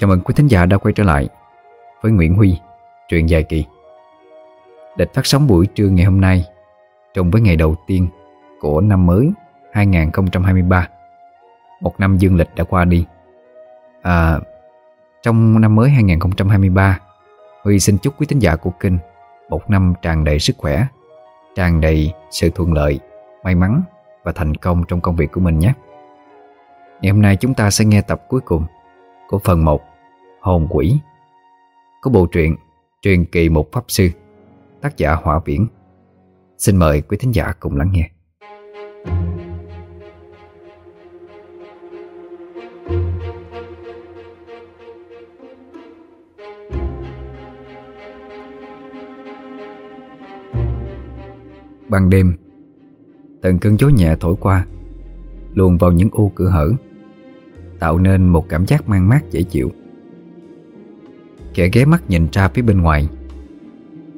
Chào mừng quý thính giả đã quay trở lại với Nguyễn Huy, truyện dài kỳ. Lịch phát sóng buổi trưa ngày hôm nay trùng với ngày đầu tiên của năm mới 2023. Một năm dương lịch đã qua đi. À, trong năm mới 2023, Huy xin chúc quý thính giả của kênh một năm tràn đầy sức khỏe, tràn đầy sự thuận lợi, may mắn và thành công trong công việc của mình nhé. Ngày hôm nay chúng ta sẽ nghe tập cuối cùng của phần 1 Hồn Quỷ Có bộ truyện Truyền kỳ một Pháp Sư, tác giả Hỏa Viễn. Xin mời quý thính giả cùng lắng nghe. Ban đêm, Từng cơn gió nhẹ thổi qua, Luồn vào những ô cửa hở, Tạo nên một cảm giác mang mát dễ chịu Kẻ ghé mắt nhìn ra phía bên ngoài.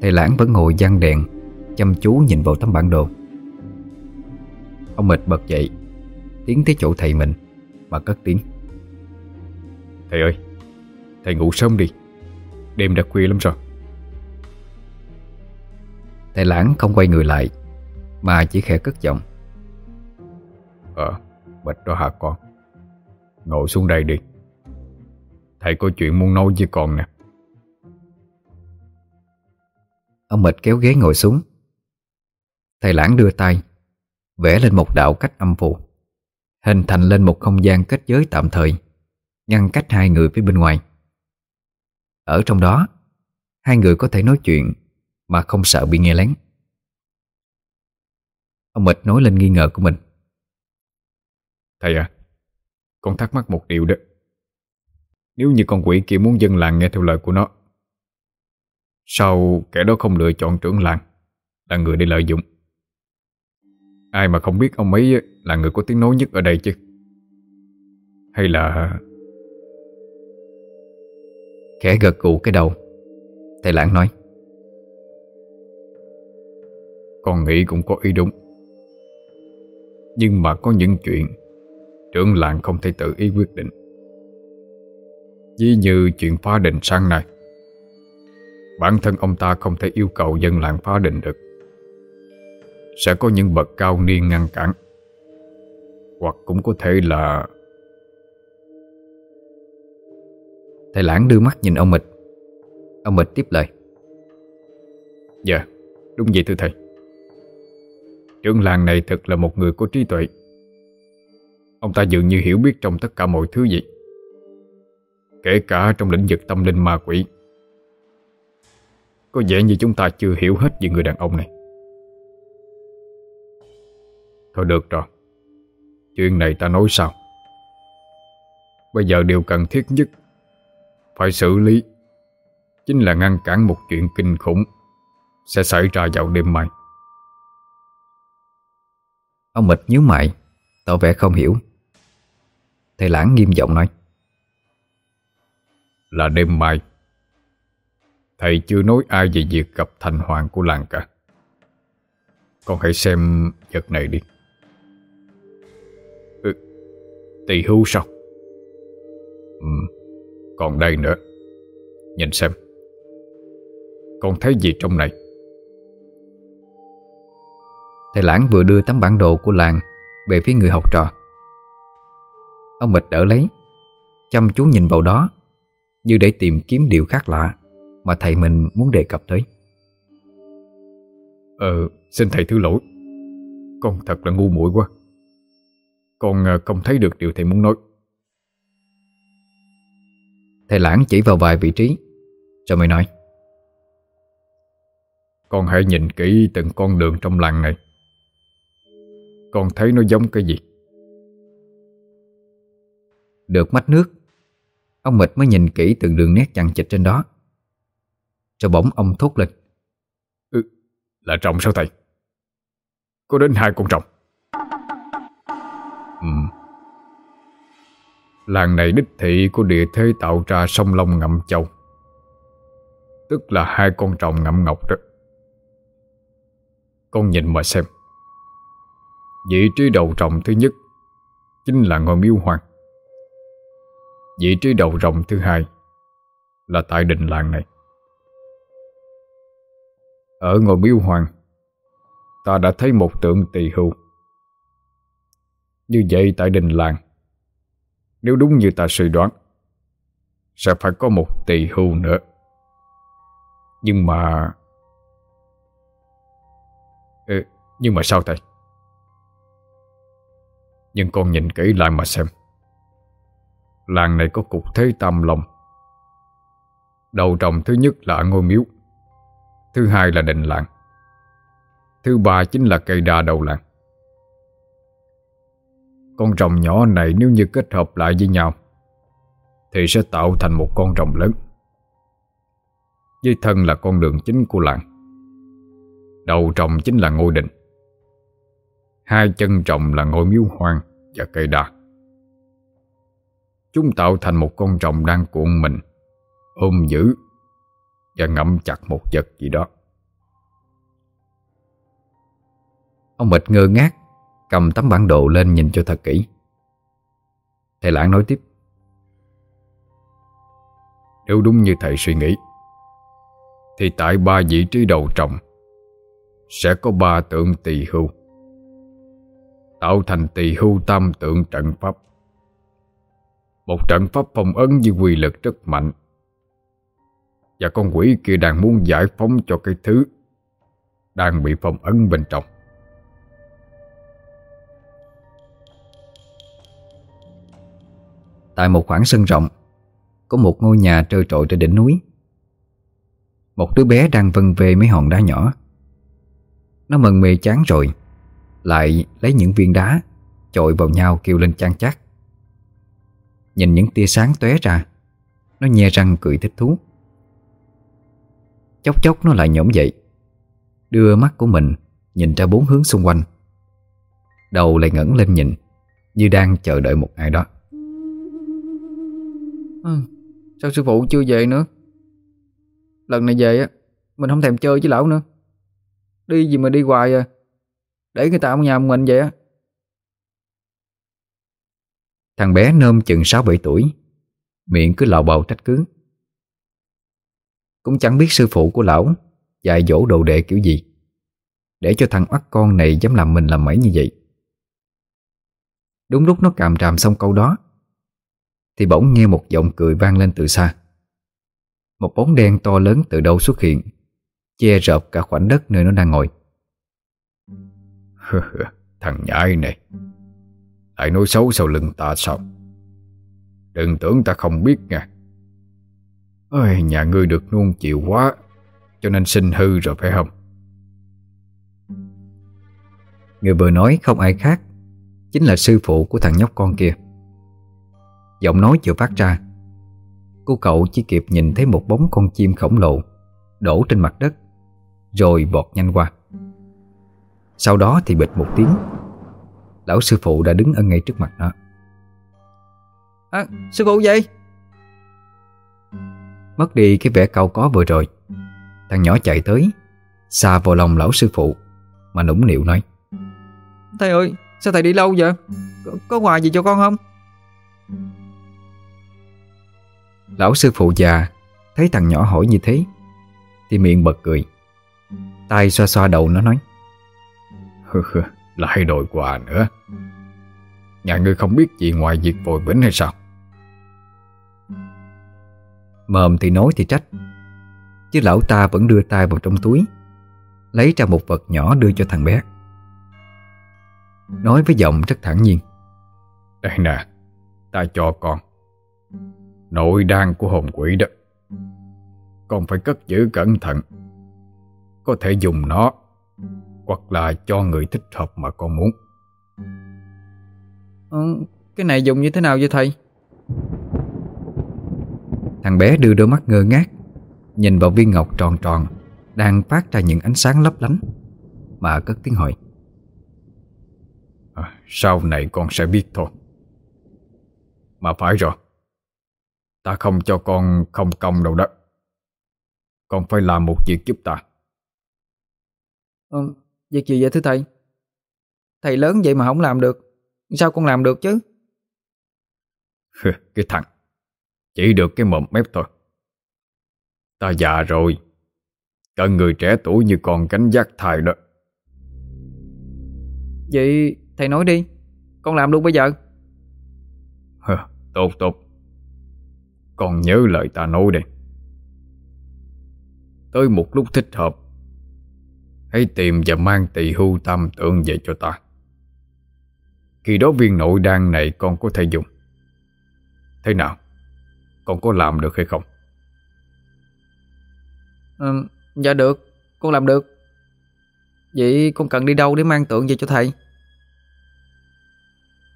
Thầy lãng vẫn ngồi giăng đèn Chăm chú nhìn vào tấm bản đồ. Ông mệt bật dậy Tiến tới chỗ thầy mình Mà cất tiếng. Thầy ơi Thầy ngủ sớm đi Đêm đã khuya lắm rồi. Thầy lãng không quay người lại Mà chỉ khẽ cất giọng. Ờ Bịch đó hả con? Ngồi xuống đây đi. Thầy có chuyện muốn nói với con nè Ông Mịch kéo ghế ngồi xuống. Thầy lãng đưa tay, Vẽ lên một đạo cách âm phù, Hình thành lên một không gian kết giới tạm thời, Ngăn cách hai người phía bên ngoài. Ở trong đó, Hai người có thể nói chuyện Mà không sợ bị nghe lén. Ông Mịch nói lên nghi ngờ của mình. Thầy à Con thắc mắc một điều đó. Nếu như con quỷ kia muốn dân làng nghe theo lời của nó Sao kẻ đó không lựa chọn trưởng làng Là người để lợi dụng. Ai mà không biết ông ấy Là người có tiếng nói nhất ở đây chứ? Hay là Khẽ gật gù cái đầu Thầy lãng nói. Con nghĩ cũng có ý đúng. Nhưng mà có những chuyện Trưởng làng không thể tự ý quyết định. Ví như chuyện phá định sang này Bản thân ông ta không thể yêu cầu dân làng phá định được. Sẽ có những bậc cao niên ngăn cản. Hoặc cũng có thể là Thầy lãng đưa mắt nhìn ông Mịch. Ông Mịch tiếp lời. Dạ, đúng vậy thưa thầy. Trưởng làng này thật là một người có trí tuệ. Ông ta dường như hiểu biết trong tất cả mọi thứ gì Kể cả trong lĩnh vực tâm linh ma quỷ. Có vẻ như chúng ta chưa hiểu hết về người đàn ông này. Thôi được rồi. Chuyện này ta nói sao Bây giờ điều cần thiết nhất Phải xử lý Chính là ngăn cản một chuyện kinh khủng Sẽ xảy ra vào đêm mai. Ông Mịch nhíu mày Tỏ vẻ không hiểu. Thầy lãng nghiêm giọng nói. Là đêm mai Thầy chưa nói ai về việc gặp thành hoàng của làng cả. Con hãy xem vật này đi. Ừ, Tỳ hưu sao? Ừ, Còn đây nữa. Nhìn xem. Con thấy gì trong này? Thầy lãng vừa đưa tấm bản đồ của làng Về phía người học trò. Ông Mịch đỡ lấy Chăm chú nhìn vào đó Như để tìm kiếm điều khác lạ. Mà thầy mình muốn đề cập tới. Ờ, xin thầy thứ lỗi. Con thật là ngu muội quá. Con ờ, không thấy được điều thầy muốn nói. Thầy lãng chỉ vào vài vị trí Rồi mới nói. Con hãy nhìn kỹ từng con đường trong làng này. Con thấy nó giống cái gì? Được mắt nước Ông Mịch mới nhìn kỹ từng đường nét chằng chịt trên đó Rồi bỗng ông thốt lên. Ừ, Là trọng sao thầy? Có đến hai con trọng. Ừ. Làng này đích thị của địa thế tạo ra sông Long ngậm châu. Tức là hai con trọng ngậm ngọc đó. Con nhìn mà xem. Vị trí đầu trọng thứ nhất Chính là ngôi miếu hoàng. Vị trí đầu rồng thứ hai Là tại đình làng này ở ngôi miếu hoàng. Ta đã thấy một tượng tỳ hưu. Như vậy tại đình làng Nếu đúng như ta suy đoán Sẽ phải có một tỳ hưu nữa. Nhưng mà ừ, Nhưng mà sao thầy? Nhưng con nhìn kỹ lại mà xem. Làng này có cục thế tam lòng. Đầu trồng thứ nhất là ngôi miếu. Thứ hai là đình làng Thứ ba chính là cây đa đầu làng. Con rồng nhỏ này nếu như kết hợp lại với nhau, Thì sẽ tạo thành một con rồng lớn. Dưới thân là con đường chính của làng. Đầu rồng chính là ngôi đình. Hai chân rồng là ngôi miếu hoang và cây đa. Chúng tạo thành một con rồng đang cuộn mình, Ôm giữ và ngậm chặt một vật gì đó. Ông Mịch ngơ ngác, Cầm tấm bản đồ lên nhìn cho thật kỹ. Thầy Lãng nói tiếp. Nếu đúng như thầy suy nghĩ, Thì tại ba vị trí đầu trồng, Sẽ có ba tượng tỳ hưu, Tạo thành tỳ hưu tam tượng trận pháp. Một trận pháp phong ấn với quy lực rất mạnh và con quỷ kia đang muốn giải phóng cho cái thứ Đang bị phong ấn bên trong. Tại một khoảng sân rộng, Có một ngôi nhà trơ trội trên đỉnh núi. Một đứa bé đang vân về mấy hòn đá nhỏ. Nó mần mề chán rồi, Lại lấy những viên đá Chội vào nhau kêu lên chan chát. Nhìn những tia sáng tóe ra, Nó nhe răng cười thích thú. Chốc chốc nó lại nhổm dậy. Đưa mắt của mình Nhìn ra bốn hướng xung quanh. Đầu lại ngẩng lên nhìn Như đang chờ đợi một ai đó. Ừ, Sao sư phụ chưa về nữa? Lần này về á Mình không thèm chơi với lão nữa. Đi gì mà đi hoài à? Để người ta ở nhà mình vậy á. Thằng bé nôm chừng 6-7 tuổi Miệng cứ lào bầu trách cứ cũng chẳng biết sư phụ của lão Dạy dỗ đồ đệ kiểu gì. Để cho thằng oắt con này dám làm mình làm mẩy như vậy. Đúng lúc nó càm ràm xong câu đó, Thì bỗng nghe một giọng cười vang lên từ xa. Một bóng đen to lớn từ đâu xuất hiện, Che rợp cả khoảnh đất nơi nó đang ngồi. Thằng nhãi này. Lại nói xấu sau lưng ta sao? Đừng tưởng ta không biết nha. Ôi, Nhà ngươi được nuông chịu quá Cho nên sinh hư rồi phải không? Người vừa nói không ai khác Chính là sư phụ của thằng nhóc con kia. Giọng nói chưa phát ra Cô cậu chỉ kịp nhìn thấy một bóng con chim khổng lồ Đổ trên mặt đất Rồi bọt nhanh qua. Sau đó thì bịch một tiếng Lão sư phụ đã đứng ở ngay trước mặt nó. À, Sư phụ gì? Mất đi cái vẻ cao có vừa rồi. Thằng nhỏ chạy tới Xa vào lòng lão sư phụ Mà nũng nịu nói Thầy ơi sao thầy đi lâu vậy? Có, có quà gì cho con không? Lão sư phụ già Thấy thằng nhỏ hỏi như thế Thì miệng bật cười tay xoa xoa đầu nó nói Lại đòi quà nữa. Nhà ngươi không biết gì ngoài việc vội vĩnh hay sao Mồm thì nói thì trách. Chứ lão ta vẫn đưa tay vào trong túi Lấy ra một vật nhỏ đưa cho thằng bé. Nói với giọng rất thản nhiên. Đây nè Ta cho con. Nội đan của hồn quỷ đó. Con phải cất giữ cẩn thận. Có thể dùng nó Hoặc là cho người thích hợp mà con muốn. Ừ, Cái này dùng như thế nào vậy thầy Thằng bé đưa đôi mắt ngơ ngác Nhìn vào viên ngọc tròn tròn Đang phát ra những ánh sáng lấp lánh. Mà cất tiếng hỏi. À, Sau này con sẽ biết thôi. Mà phải rồi. Ta không cho con không công đâu đó. Con phải làm một việc giúp ta. Ừ, Việc gì vậy thưa thầy? Thầy lớn vậy mà không làm được. Sao con làm được chứ? Cái thằng Chỉ được cái mồm mép thôi. Ta già rồi. Cần người trẻ tuổi như con cánh giác thai đó. Vậy thầy nói đi. Con làm luôn bây giờ. Hờ, Tốt tốt. Con nhớ lời ta nói đây. Tới một lúc thích hợp Hãy tìm và mang tỳ hưu tam tượng về cho ta. Khi đó viên nội đan này con có thể dùng. Thế nào? Con có làm được hay không? ừ, Dạ được Con làm được. Vậy con cần đi đâu để mang tượng về cho thầy?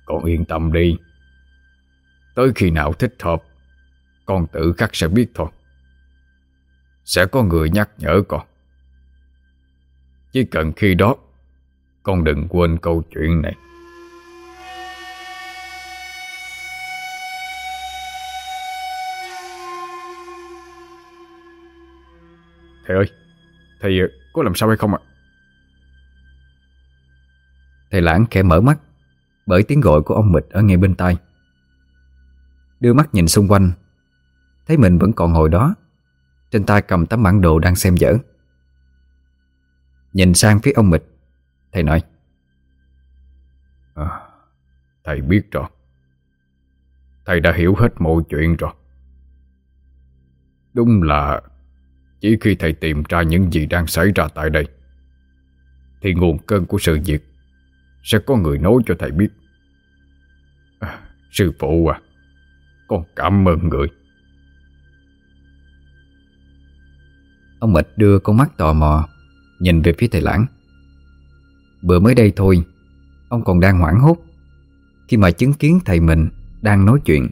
Con yên tâm đi. Tới khi nào thích hợp Con tự khắc sẽ biết thôi. Sẽ có người nhắc nhở con. Chỉ cần khi đó Con đừng quên câu chuyện này Thầy ơi Thầy ờ, có làm sao hay không ạ? Thầy lãng khẽ mở mắt Bởi tiếng gọi của ông Mịch ở ngay bên tai. Đưa mắt nhìn xung quanh Thấy mình vẫn còn ngồi đó Trên tay cầm tấm bản đồ đang xem dở. Nhìn sang phía ông Mịch Thầy nói à, Thầy biết rồi. Thầy đã hiểu hết mọi chuyện rồi. Đúng là chỉ khi thầy tìm ra những gì đang xảy ra tại đây Thì nguồn cơn của sự việc Sẽ có người nói cho thầy biết. À, Sư phụ à Con cảm ơn người. Ông Mịch đưa con mắt tò mò Nhìn về phía thầy lãng. Bữa mới đây thôi Ông còn đang hoảng hốt Khi mà chứng kiến thầy mình Đang nói chuyện.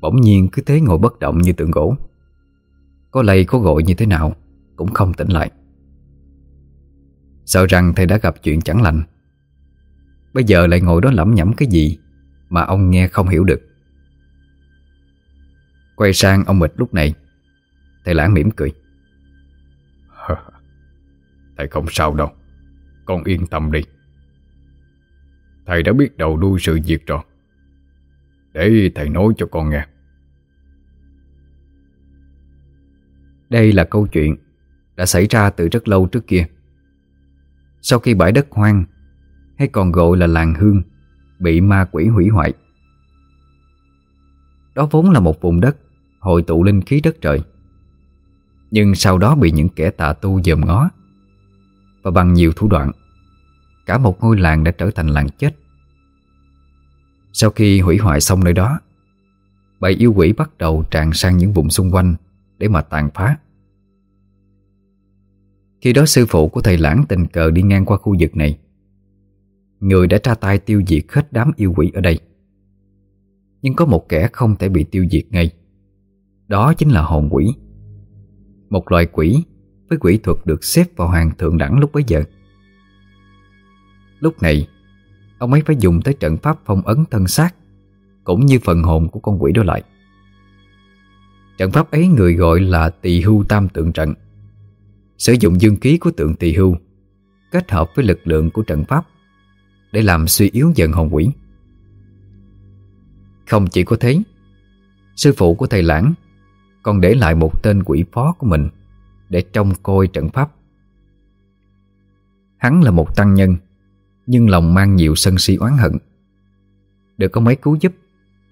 Bỗng nhiên cứ thế ngồi bất động như tượng gỗ. Có lây, có gọi như thế nào, Cũng không tỉnh lại. Sợ rằng thầy đã gặp chuyện chẳng lành. Bây giờ lại ngồi đó lẩm nhẩm cái gì Mà ông nghe không hiểu được. Quay sang ông Mịch lúc này, Thầy lãng mỉm cười. Thầy không sao đâu, Con yên tâm đi. Thầy đã biết đầu đuôi sự việc rồi. Để thầy nói cho con nghe. Đây là câu chuyện Đã xảy ra từ rất lâu trước kia. Sau khi bãi đất hoang Hay còn gọi là làng hương Bị ma quỷ hủy hoại, Đó vốn là một vùng đất Hội tụ linh khí đất trời. Nhưng sau đó bị những kẻ tà tu dòm ngó, Và bằng nhiều thủ đoạn, Cả một ngôi làng đã trở thành làng chết. Sau khi hủy hoại xong nơi đó, Bầy yêu quỷ bắt đầu tràn sang những vùng xung quanh để mà tàn phá. Khi đó sư phụ của thầy lãng tình cờ đi ngang qua khu vực này, Người đã tra tay tiêu diệt hết đám yêu quỷ ở đây. Nhưng có một kẻ không thể bị tiêu diệt ngay, Đó chính là hồn quỷ. Một loại quỷ với quỷ thuật được xếp vào hàng thượng đẳng lúc bấy giờ. Lúc này, Ông ấy phải dùng tới trận pháp phong ấn thân xác, Cũng như phần hồn của con quỷ đó lại. Trận pháp ấy người gọi là tỳ hưu tam tượng trận. Sử dụng dương khí của tượng tỳ hưu, Kết hợp với lực lượng của trận pháp Để làm suy yếu dần hồn quỷ. Không chỉ có thế, Sư phụ của thầy Lãng Còn để lại một tên quỷ phó của mình Để trông coi trận pháp. Hắn là một tăng nhân, Nhưng lòng mang nhiều sân si oán hận. Được có mấy cứu giúp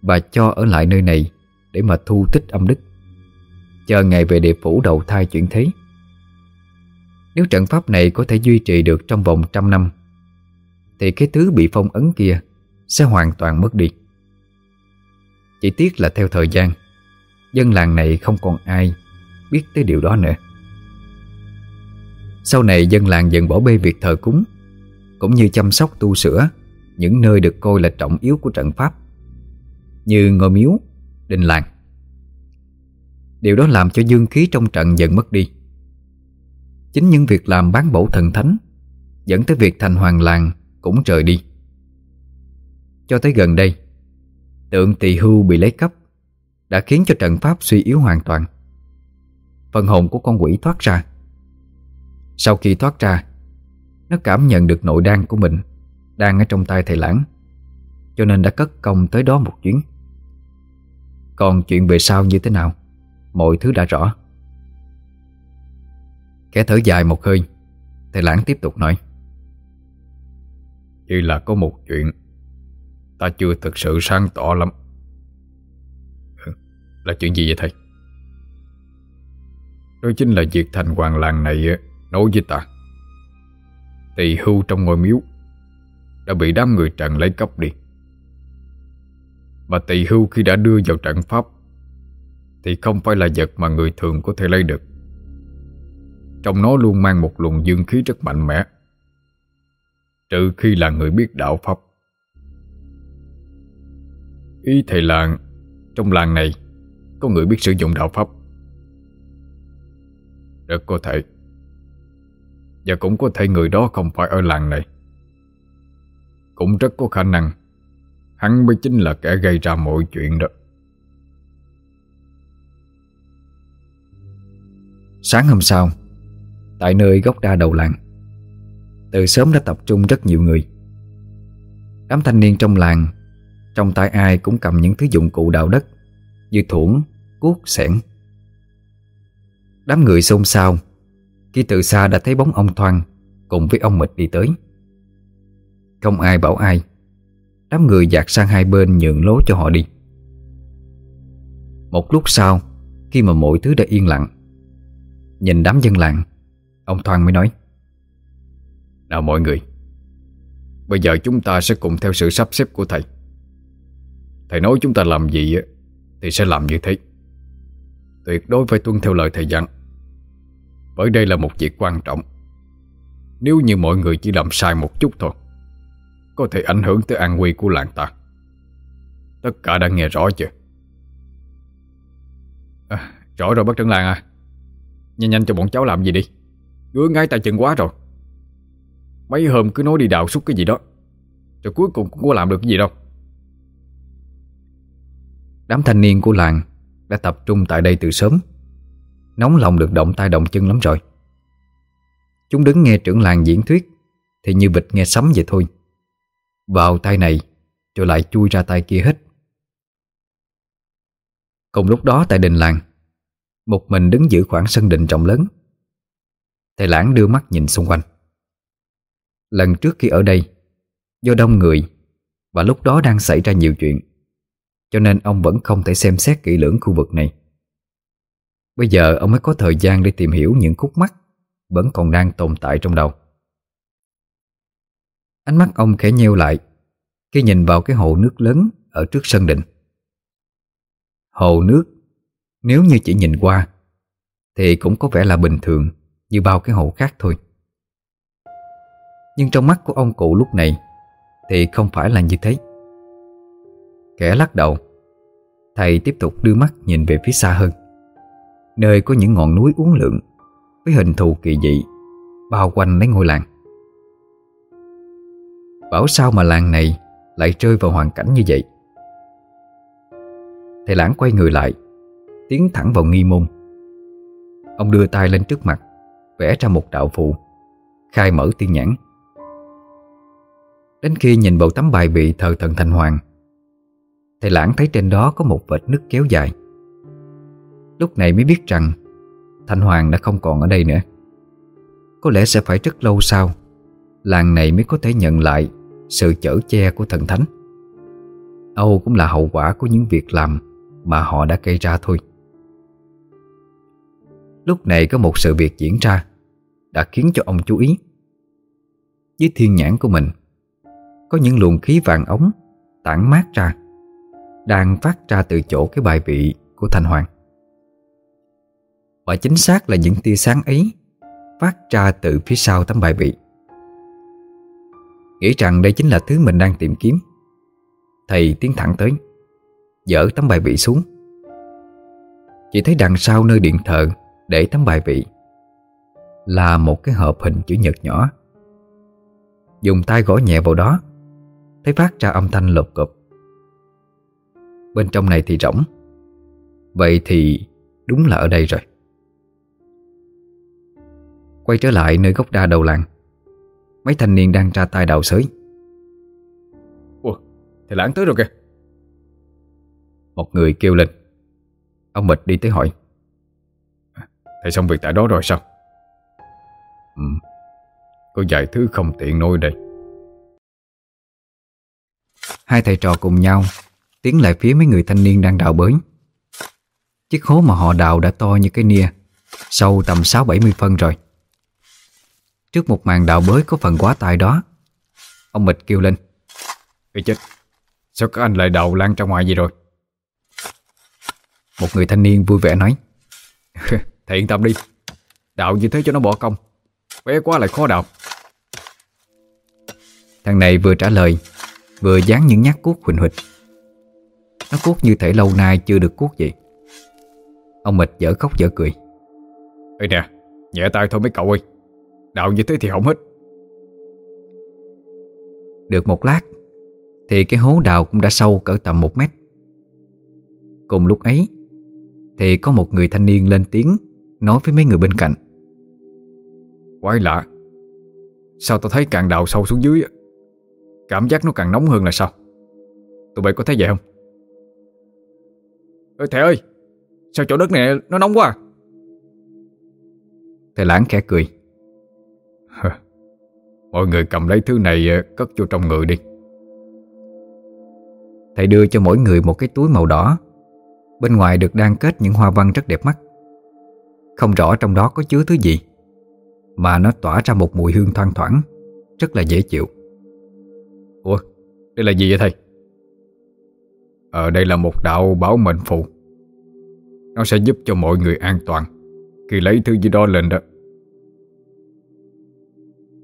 Và cho ở lại nơi này Để mà thu tích âm đức. Chờ ngày về địa phủ đầu thai chuyển thế. Nếu trận pháp này có thể duy trì được trong vòng trăm năm Thì cái thứ bị phong ấn kia Sẽ hoàn toàn mất đi. Chỉ tiếc là theo thời gian Dân làng này không còn ai Biết tới điều đó nữa. Sau này dân làng dần bỏ bê việc thờ cúng Cũng như chăm sóc tu sửa Những nơi được coi là trọng yếu của trận pháp Như ngôi miếu, đình làng. Điều đó làm cho dương khí trong trận dần mất đi. Chính những việc làm bán bổ thần thánh Dẫn tới việc thành hoàng làng cũng trời đi. Cho tới gần đây, Tượng tỳ hưu bị lấy cắp Đã khiến cho trận pháp suy yếu hoàn toàn. Phần hồn của con quỷ thoát ra. Sau khi thoát ra, Nó cảm nhận được nội đan của mình Đang ở trong tay thầy lãng, Cho nên đã cất công tới đó một chuyến. Còn chuyện về sau như thế nào? Mọi thứ đã rõ. Kẻ thở dài một hơi, Thầy lãng tiếp tục nói. Chỉ là có một chuyện, Ta chưa thực sự sáng tỏ lắm. Ừ, là chuyện gì vậy thầy? Đó chính là việc thành hoàng làng này ờ, Nói với ta. Tỳ hưu trong ngôi miếu Đã bị đám người trần lấy cắp đi. Mà tỳ hưu khi đã đưa vào trận pháp thì không phải là vật mà người thường có thể lấy được. Trong nó luôn mang một luồng dương khí rất mạnh mẽ, Trừ khi là người biết đạo pháp Ý thầy làng, Trong làng này, Có người biết sử dụng đạo pháp Rất có thể. Và cũng có thể người đó không phải ở làng này. Cũng rất có khả năng, Hắn mới chính là kẻ gây ra mọi chuyện đó. Sáng hôm sau Tại nơi gốc đa đầu làng Từ sớm đã tập trung rất nhiều người. Đám thanh niên trong làng Trong tay ai cũng cầm những thứ dụng cụ đào đất Như thuổng, cuốc, sẻn Đám người xôn xao Khi từ xa đã thấy bóng ông Thoan Cùng với ông Mịch đi tới. Không ai bảo ai Đám người dạt sang hai bên nhượng lối cho họ đi. Một lúc sau Khi mà mọi thứ đã yên lặng Nhìn đám dân làng Ông Thoan mới nói Nào mọi người Bây giờ chúng ta sẽ cùng theo sự sắp xếp của thầy. Thầy nói chúng ta làm gì Thì sẽ làm như thế. Tuyệt đối phải tuân theo lời thầy dặn. Bởi đây là một việc quan trọng. Nếu như mọi người chỉ làm sai một chút thôi Có thể ảnh hưởng tới an nguy của làng ta. Tất cả đã nghe rõ chưa? À, Rõ rồi bác trưởng làng à. Nhanh nhanh cho bọn cháu làm gì đi. Ngứa ngay tay chân quá rồi. Mấy hôm cứ nói đi đào xúc cái gì đó, Rồi cuối cùng cũng có làm được cái gì đâu. Đám thanh niên của làng đã tập trung tại đây từ sớm. Nóng lòng được động tay động chân lắm rồi. Chúng đứng nghe trưởng làng diễn thuyết, Thì như vịt nghe sấm vậy thôi. Vào tay này, Rồi lại chui ra tay kia hết. Cùng lúc đó tại đình làng một mình đứng giữ khoảng sân đình rộng lớn. Thầy lãng đưa mắt nhìn xung quanh. Lần trước khi ở đây, Do đông người Và lúc đó đang xảy ra nhiều chuyện, Cho nên ông vẫn không thể xem xét kỹ lưỡng khu vực này. Bây giờ ông mới có thời gian để tìm hiểu những khúc mắc Vẫn còn đang tồn tại trong đầu. Ánh mắt ông khẽ nheo lại Khi nhìn vào cái hồ nước lớn Ở trước sân đình. Hồ nước nếu như chỉ nhìn qua, Thì cũng có vẻ là bình thường, Như bao cái hộ khác thôi. Nhưng trong mắt của ông cụ lúc này, Thì không phải là như thế. Kẻ lắc đầu, Thầy tiếp tục đưa mắt nhìn về phía xa hơn, Nơi có những ngọn núi uốn lượn Với hình thù kỳ dị Bao quanh lấy ngôi làng. Bảo sao mà làng này Lại rơi vào hoàn cảnh như vậy? Thầy lãng quay người lại Tiến thẳng vào nghi môn. Ông đưa tay lên trước mặt Vẽ ra một đạo phù, Khai mở tiên nhãn. Đến khi nhìn vào tấm bài vị thờ thần thành hoàng Thầy lãng thấy trên đó có một vệt nứt kéo dài. Lúc này mới biết rằng Thanh Hoàng đã không còn ở đây nữa. Có lẽ sẽ phải rất lâu sau Làng này mới có thể nhận lại Sự chở che của thần thánh. Âu cũng là hậu quả của những việc làm Mà họ đã gây ra thôi. Lúc này có một sự việc diễn ra Đã khiến cho ông chú ý. Với thiên nhãn của mình, Có những luồng khí vàng ống Tản mát ra, Đang phát ra từ chỗ cái bài vị của Thanh Hoàng. Và chính xác là những tia sáng ấy Phát ra từ phía sau tấm bài vị. Nghĩ rằng đây chính là thứ mình đang tìm kiếm, Thầy tiến thẳng tới Dỡ tấm bài vị xuống. Chỉ thấy đằng sau nơi điện thờ để tấm bài vị Là một cái hộp hình chữ nhật nhỏ. Dùng tay gõ nhẹ vào đó Thấy phát ra âm thanh lột cộp Bên trong này thì rỗng. Vậy thì đúng là ở đây rồi. Quay trở lại nơi gốc đa đầu làng Mấy thanh niên đang ra tay đào xới Ủa, thầy lãng tới rồi kìa. Một người kêu lên. Ông Mịch đi tới hỏi Thầy xong việc tại đó rồi sao? Ừ. Có vài thứ không tiện nói đây. Hai thầy trò cùng nhau Tiến lại phía mấy người thanh niên đang đào bới. Chiếc hố mà họ đào đã to như cái nia Sâu tầm 6-70 phân rồi. Trước một màn đào bới có phần quá tài đó Ông Mịch kêu lên. Ê chết Sao các anh lại đào lan ra ngoài vậy rồi? Một người thanh niên vui vẻ nói Thầy yên tâm đi. Đào như thế cho nó bỏ công. Bé quá lại khó đạo. Thằng này vừa trả lời, Vừa dán những nhát cuốc huỳnh huỳnh. Nó cuốc như thể lâu nay chưa được cuốc vậy. Ông Mịch dở khóc dở cười. Ê nè, Nhẹ tay thôi mấy cậu ơi. Đào như thế thì hỏng hết. Được một lát, Thì cái hố đào cũng đã sâu cỡ tầm một mét. Cùng lúc ấy, Thì có một người thanh niên lên tiếng. Nói với mấy người bên cạnh. Quái lạ. Sao tao thấy càng đào sâu xuống dưới Cảm giác nó càng nóng hơn là sao? Tụi bay có thấy vậy không? Ê thầy ơi! Sao chỗ đất này nó nóng quá à? Thầy lãng khẽ cười. Mọi người cầm lấy thứ này ờ, cất vô trong người đi. Thầy đưa cho mỗi người một cái túi màu đỏ. Bên ngoài được đan kết những hoa văn rất đẹp mắt không rõ trong đó có chứa thứ gì. Mà nó tỏa ra một mùi hương thoang thoảng, Rất là dễ chịu. Ủa, đây là gì vậy thầy? Ờ đây là một đạo bảo mệnh phù. Nó sẽ giúp cho mọi người an toàn Khi lấy thứ gì đó lên đó.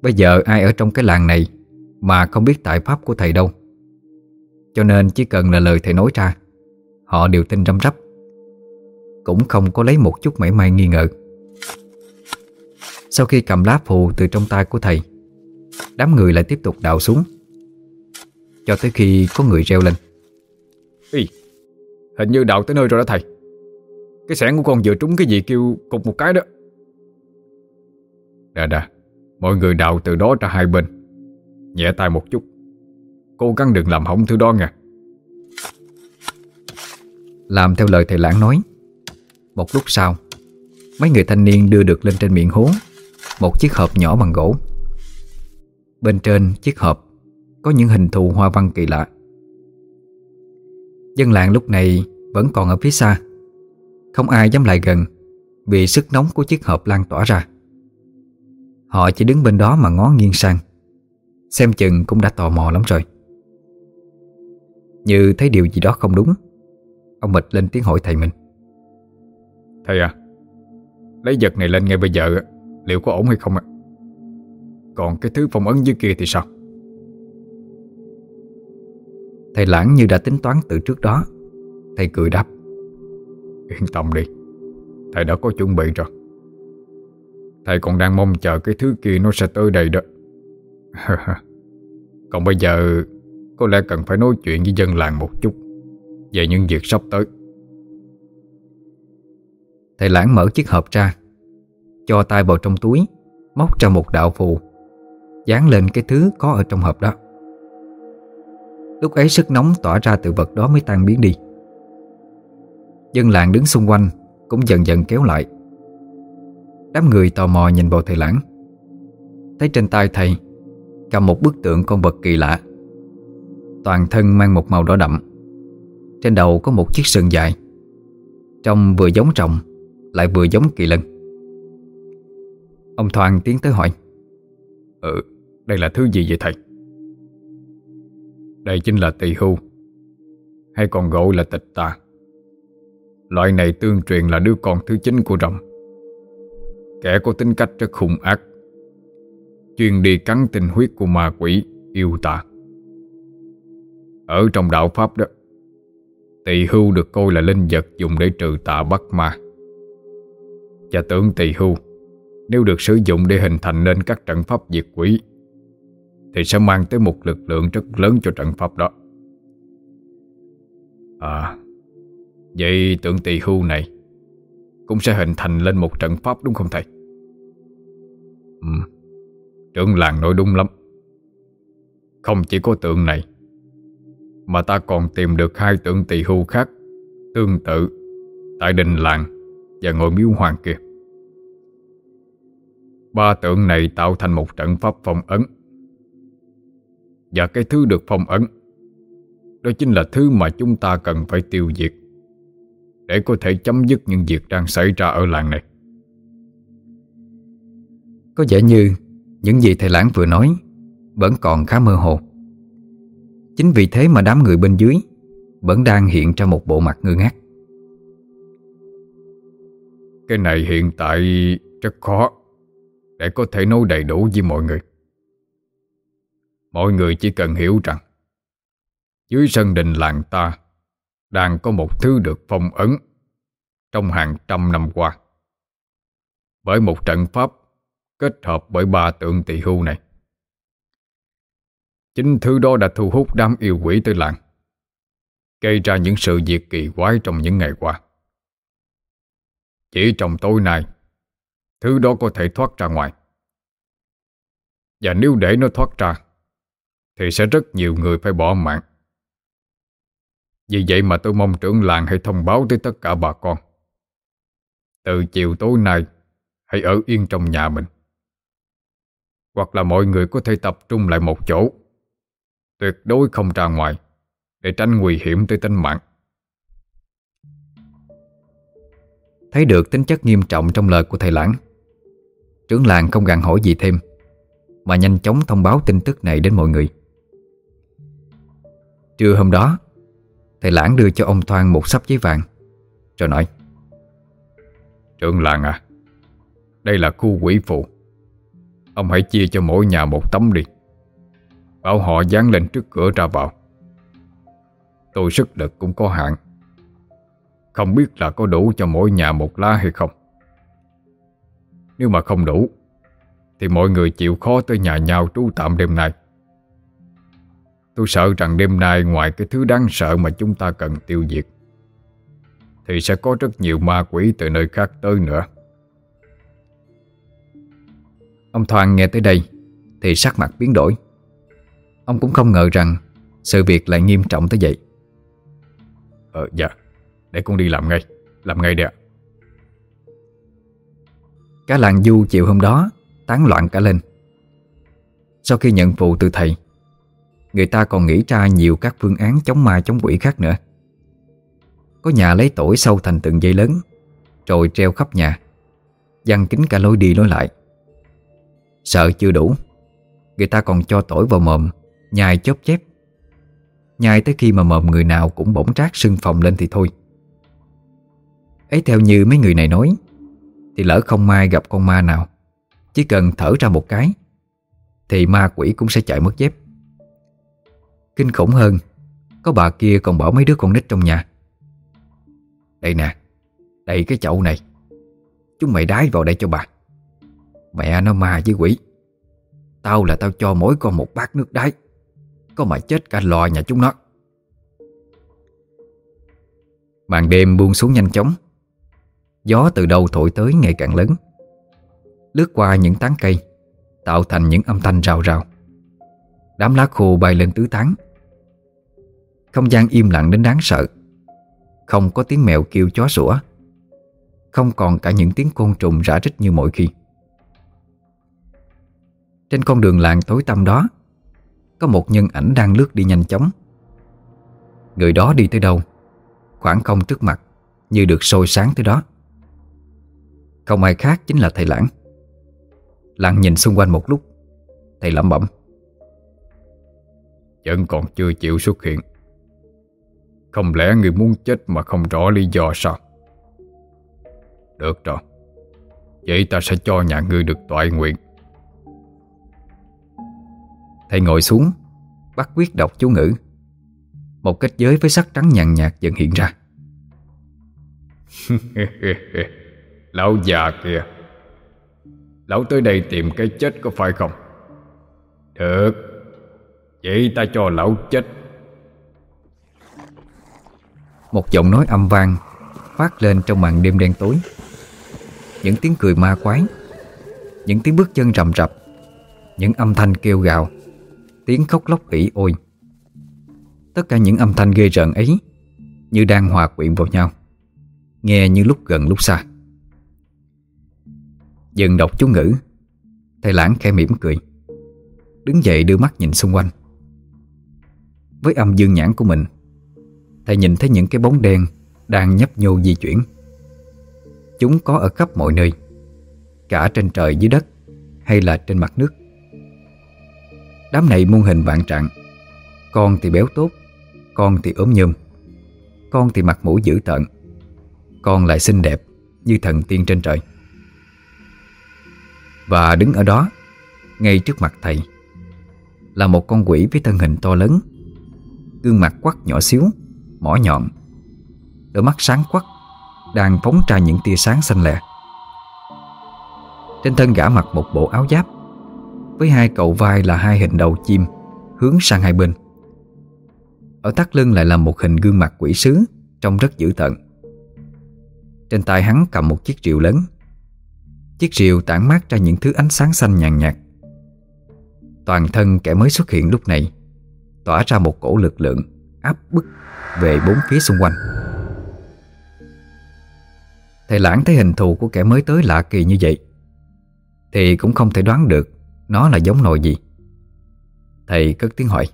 Bây giờ ai ở trong cái làng này Mà không biết tại pháp của thầy đâu? Cho nên chỉ cần là lời thầy nói ra, Họ đều tin răm rắp. Cũng không có lấy một chút mảy may nghi ngờ. Sau khi cầm lá phù từ trong tay của thầy Đám người lại tiếp tục đào xuống. Cho tới khi có người reo lên. Ý, Hình như đào tới nơi rồi đó thầy. Cái sẻn của con vừa trúng cái gì kêu cục một cái đó. Đà đà Mọi người đào từ đó ra hai bên. Nhẹ tay một chút. Cố gắng đừng làm hỏng thứ đó nha Làm theo lời thầy lãng nói một lúc sau, Mấy người thanh niên đưa được lên trên miệng hố Một chiếc hộp nhỏ bằng gỗ. Bên trên chiếc hộp Có những hình thù hoa văn kỳ lạ. Dân làng lúc này Vẫn còn ở phía xa, Không ai dám lại gần Vì sức nóng của chiếc hộp lan tỏa ra. Họ chỉ đứng bên đó mà ngó nghiêng sang, Xem chừng cũng đã tò mò lắm rồi. Như thấy điều gì đó không đúng, Ông Mịch lên tiếng hỏi thầy mình. Thầy à Lấy vật này lên ngay bây giờ Liệu có ổn hay không ạ? Còn cái thứ phong ấn dưới kia thì sao? Thầy lãng như đã tính toán từ trước đó. Thầy cười đáp, Yên tâm đi, Thầy đã có chuẩn bị rồi. Thầy còn đang mong chờ cái thứ kia nó sẽ tới đây đó. Còn bây giờ, Có lẽ cần phải nói chuyện với dân làng một chút Về những việc sắp tới. Thầy lãng mở chiếc hộp ra, Cho tay vào trong túi, Móc ra một đạo phù, Dán lên cái thứ có ở trong hộp đó. Lúc ấy sức nóng tỏa ra từ vật đó mới tan biến đi. Dân làng đứng xung quanh Cũng dần dần kéo lại. Đám người tò mò nhìn vào thầy lãng. Thấy trên tay thầy Cầm một bức tượng con vật kỳ lạ. Toàn thân mang một màu đỏ đậm. Trên đầu có một chiếc sừng dài, Trông vừa giống rồng lại vừa giống kỳ lân. Ông Thoan tiến tới hỏi Ừ, đây là thứ gì vậy thầy? Đây chính là tỳ hưu Hay còn gọi là tịch tà. Loại này tương truyền là đứa con thứ chín của rồng. Kẻ có tính cách rất hung ác Chuyên đi cắn tinh huyết của ma quỷ Yêu tà. Ở trong đạo Pháp đó Tỳ hưu được coi là linh vật dùng để trừ tà bắt ma. Và tượng tỳ hưu. Nếu được sử dụng để hình thành nên các trận pháp diệt quỷ, Thì sẽ mang tới một lực lượng rất lớn cho trận pháp đó. À Vậy tượng tỳ hưu này Cũng sẽ hình thành lên một trận pháp đúng không thầy? Ừ Trưởng làng nói đúng lắm. Không chỉ có tượng này, Mà ta còn tìm được hai tượng tỳ hưu khác, Tương tự Tại đình làng. Và ngôi miếu hoàng kia Ba tượng này tạo thành một trận pháp phong ấn. Và cái thứ được phong ấn, Đó chính là thứ mà chúng ta cần phải tiêu diệt Để có thể chấm dứt những việc đang xảy ra ở làng này. Có vẻ như những gì thầy Lãng vừa nói Vẫn còn khá mơ hồ. Chính vì thế mà đám người bên dưới Vẫn đang hiện ra một bộ mặt ngơ ngác. Cái này hiện tại rất khó Để có thể nói đầy đủ với mọi người. Mọi người chỉ cần hiểu rằng, Dưới sân đình làng ta Đang có một thứ được phong ấn Trong hàng trăm năm qua. Bởi một trận pháp Kết hợp bởi ba tượng tỳ hưu này. Chính thứ đó đã thu hút đám yêu quỷ tới làng, Gây ra những sự việc kỳ quái trong những ngày qua. Chỉ trong tối nay, Thứ đó có thể thoát ra ngoài. Và nếu để nó thoát ra, Thì sẽ rất nhiều người phải bỏ mạng. Vì vậy mà tôi mong trưởng làng hãy thông báo tới tất cả bà con. Từ chiều tối nay, Hãy ở yên trong nhà mình. Hoặc là mọi người có thể tập trung lại một chỗ. Tuyệt đối không ra ngoài, Để tránh nguy hiểm tới tính mạng. Thấy được tính chất nghiêm trọng trong lời của thầy Lãng, Trưởng làng không gặn hỏi gì thêm, Mà nhanh chóng thông báo tin tức này đến mọi người. Trưa hôm đó, Thầy Lãng đưa cho ông Thoan một sắp giấy vàng, Rồi nói, Trưởng làng à Đây là khu quỷ phụ. Ông hãy chia cho mỗi nhà một tấm đi, Bảo họ dán lên trước cửa ra vào. Tôi sức lực cũng có hạn không biết là có đủ cho mỗi nhà một lá hay không. Nếu mà không đủ, Thì mọi người chịu khó tới nhà nhau trú tạm đêm nay. Tôi sợ rằng đêm nay ngoài cái thứ đáng sợ mà chúng ta cần tiêu diệt, Thì sẽ có rất nhiều ma quỷ từ nơi khác tới nữa. Ông Thoan nghe tới đây Thì sắc mặt biến đổi. Ông cũng không ngờ rằng Sự việc lại nghiêm trọng tới vậy. Ờ dạ. Để con đi làm ngay. Làm ngay đi ạ. Cả làng du chiều hôm đó Tán loạn cả lên. Sau khi nhận vụ từ thầy, Người ta còn nghĩ ra nhiều các phương án chống ma chống quỷ khác nữa. Có nhà lấy tổi sâu thành từng dây lớn, Rồi treo khắp nhà Giăng kính cả lối đi lối lại. Sợ chưa đủ, Người ta còn cho tổi vào mồm, Nhai chóp chép. Nhai tới khi mà mồm người nào cũng bỗng trát sưng phồng lên thì thôi ấy theo như mấy người này nói, Thì lỡ không may gặp con ma nào, Chỉ cần thở ra một cái, Thì ma quỷ cũng sẽ chạy mất dép. Kinh khủng hơn, Có bà kia còn bỏ mấy đứa con nít trong nhà. Đây nè, Đây cái chậu này, Chúng mày đái vào đây cho bà. Mẹ nó ma với quỷ, Tao là tao cho mỗi con một bát nước đái, Có mà chết cả lò nhà chúng nó. Màn đêm buông xuống nhanh chóng. Gió từ đâu thổi tới ngày càng lớn. Lướt qua những tán cây, Tạo thành những âm thanh rào rào. Đám lá khô bay lên tứ tán. Không gian im lặng đến đáng sợ. Không có tiếng mèo kêu chó sủa. Không còn cả những tiếng côn trùng rã rít như mọi khi. Trên con đường làng tối tăm đó, Có một nhân ảnh đang lướt đi nhanh chóng. Người đó đi tới đâu? Khoảng không trước mặt, Như được sôi sáng tới đó. Không ai khác chính là thầy Lãng. Lãng nhìn xung quanh một lúc, Thầy lẩm bẩm. Vẫn còn chưa chịu xuất hiện. Không lẽ người muốn chết mà không rõ lý do sao? Được rồi, Vậy ta sẽ cho nhà ngươi được toại nguyện. Thầy ngồi xuống, Bắt quyết đọc chú ngữ. Một kết giới với sắc trắng nhàn nhạt dần hiện ra. Lão già kìa Lão tới đây tìm cái chết có phải không? Được. Vậy ta cho lão chết. Một giọng nói âm vang Phát lên trong màn đêm đen tối. Những tiếng cười ma quái, Những tiếng bước chân rầm rập, Những âm thanh kêu gào, Tiếng khóc lóc ỉ ôi. Tất cả những âm thanh ghê rợn ấy Như đang hòa quyện vào nhau, Nghe như lúc gần lúc xa. Dừng đọc chú ngữ. Thầy lãng khẽ mỉm cười. Đứng dậy đưa mắt nhìn xung quanh. Với âm dương nhãn của mình, Thầy nhìn thấy những cái bóng đen Đang nhấp nhô di chuyển. Chúng có ở khắp mọi nơi, Cả trên trời dưới đất Hay là trên mặt nước. Đám này muôn hình vạn trạng, Con thì béo tốt, Con thì ốm nhôm Con thì mặt mũi dữ tợn, Con lại xinh đẹp Như thần tiên trên trời. Và đứng ở đó, Ngay trước mặt thầy, Là một con quỷ với thân hình to lớn. Gương mặt quắc nhỏ xíu, Mỏ nhọn. Đôi mắt sáng quắc, Đang phóng ra những tia sáng xanh lè. Trên thân gã mặc một bộ áo giáp, Với hai cậu vai là hai hình đầu chim, Hướng sang hai bên. Ở thắt lưng lại là một hình gương mặt quỷ sứ, Trông rất dữ tợn. Trên tay hắn cầm một chiếc rìu lớn. Chiếc rìu tản mát ra những thứ ánh sáng xanh nhàn nhạt Toàn thân kẻ mới xuất hiện lúc này, Tỏa ra một cổ lực lượng Áp bức về bốn phía xung quanh Thầy lãng thấy hình thù của kẻ mới tới lạ kỳ như vậy, Thì cũng không thể đoán được Nó là giống nồi gì Thầy cất tiếng hỏi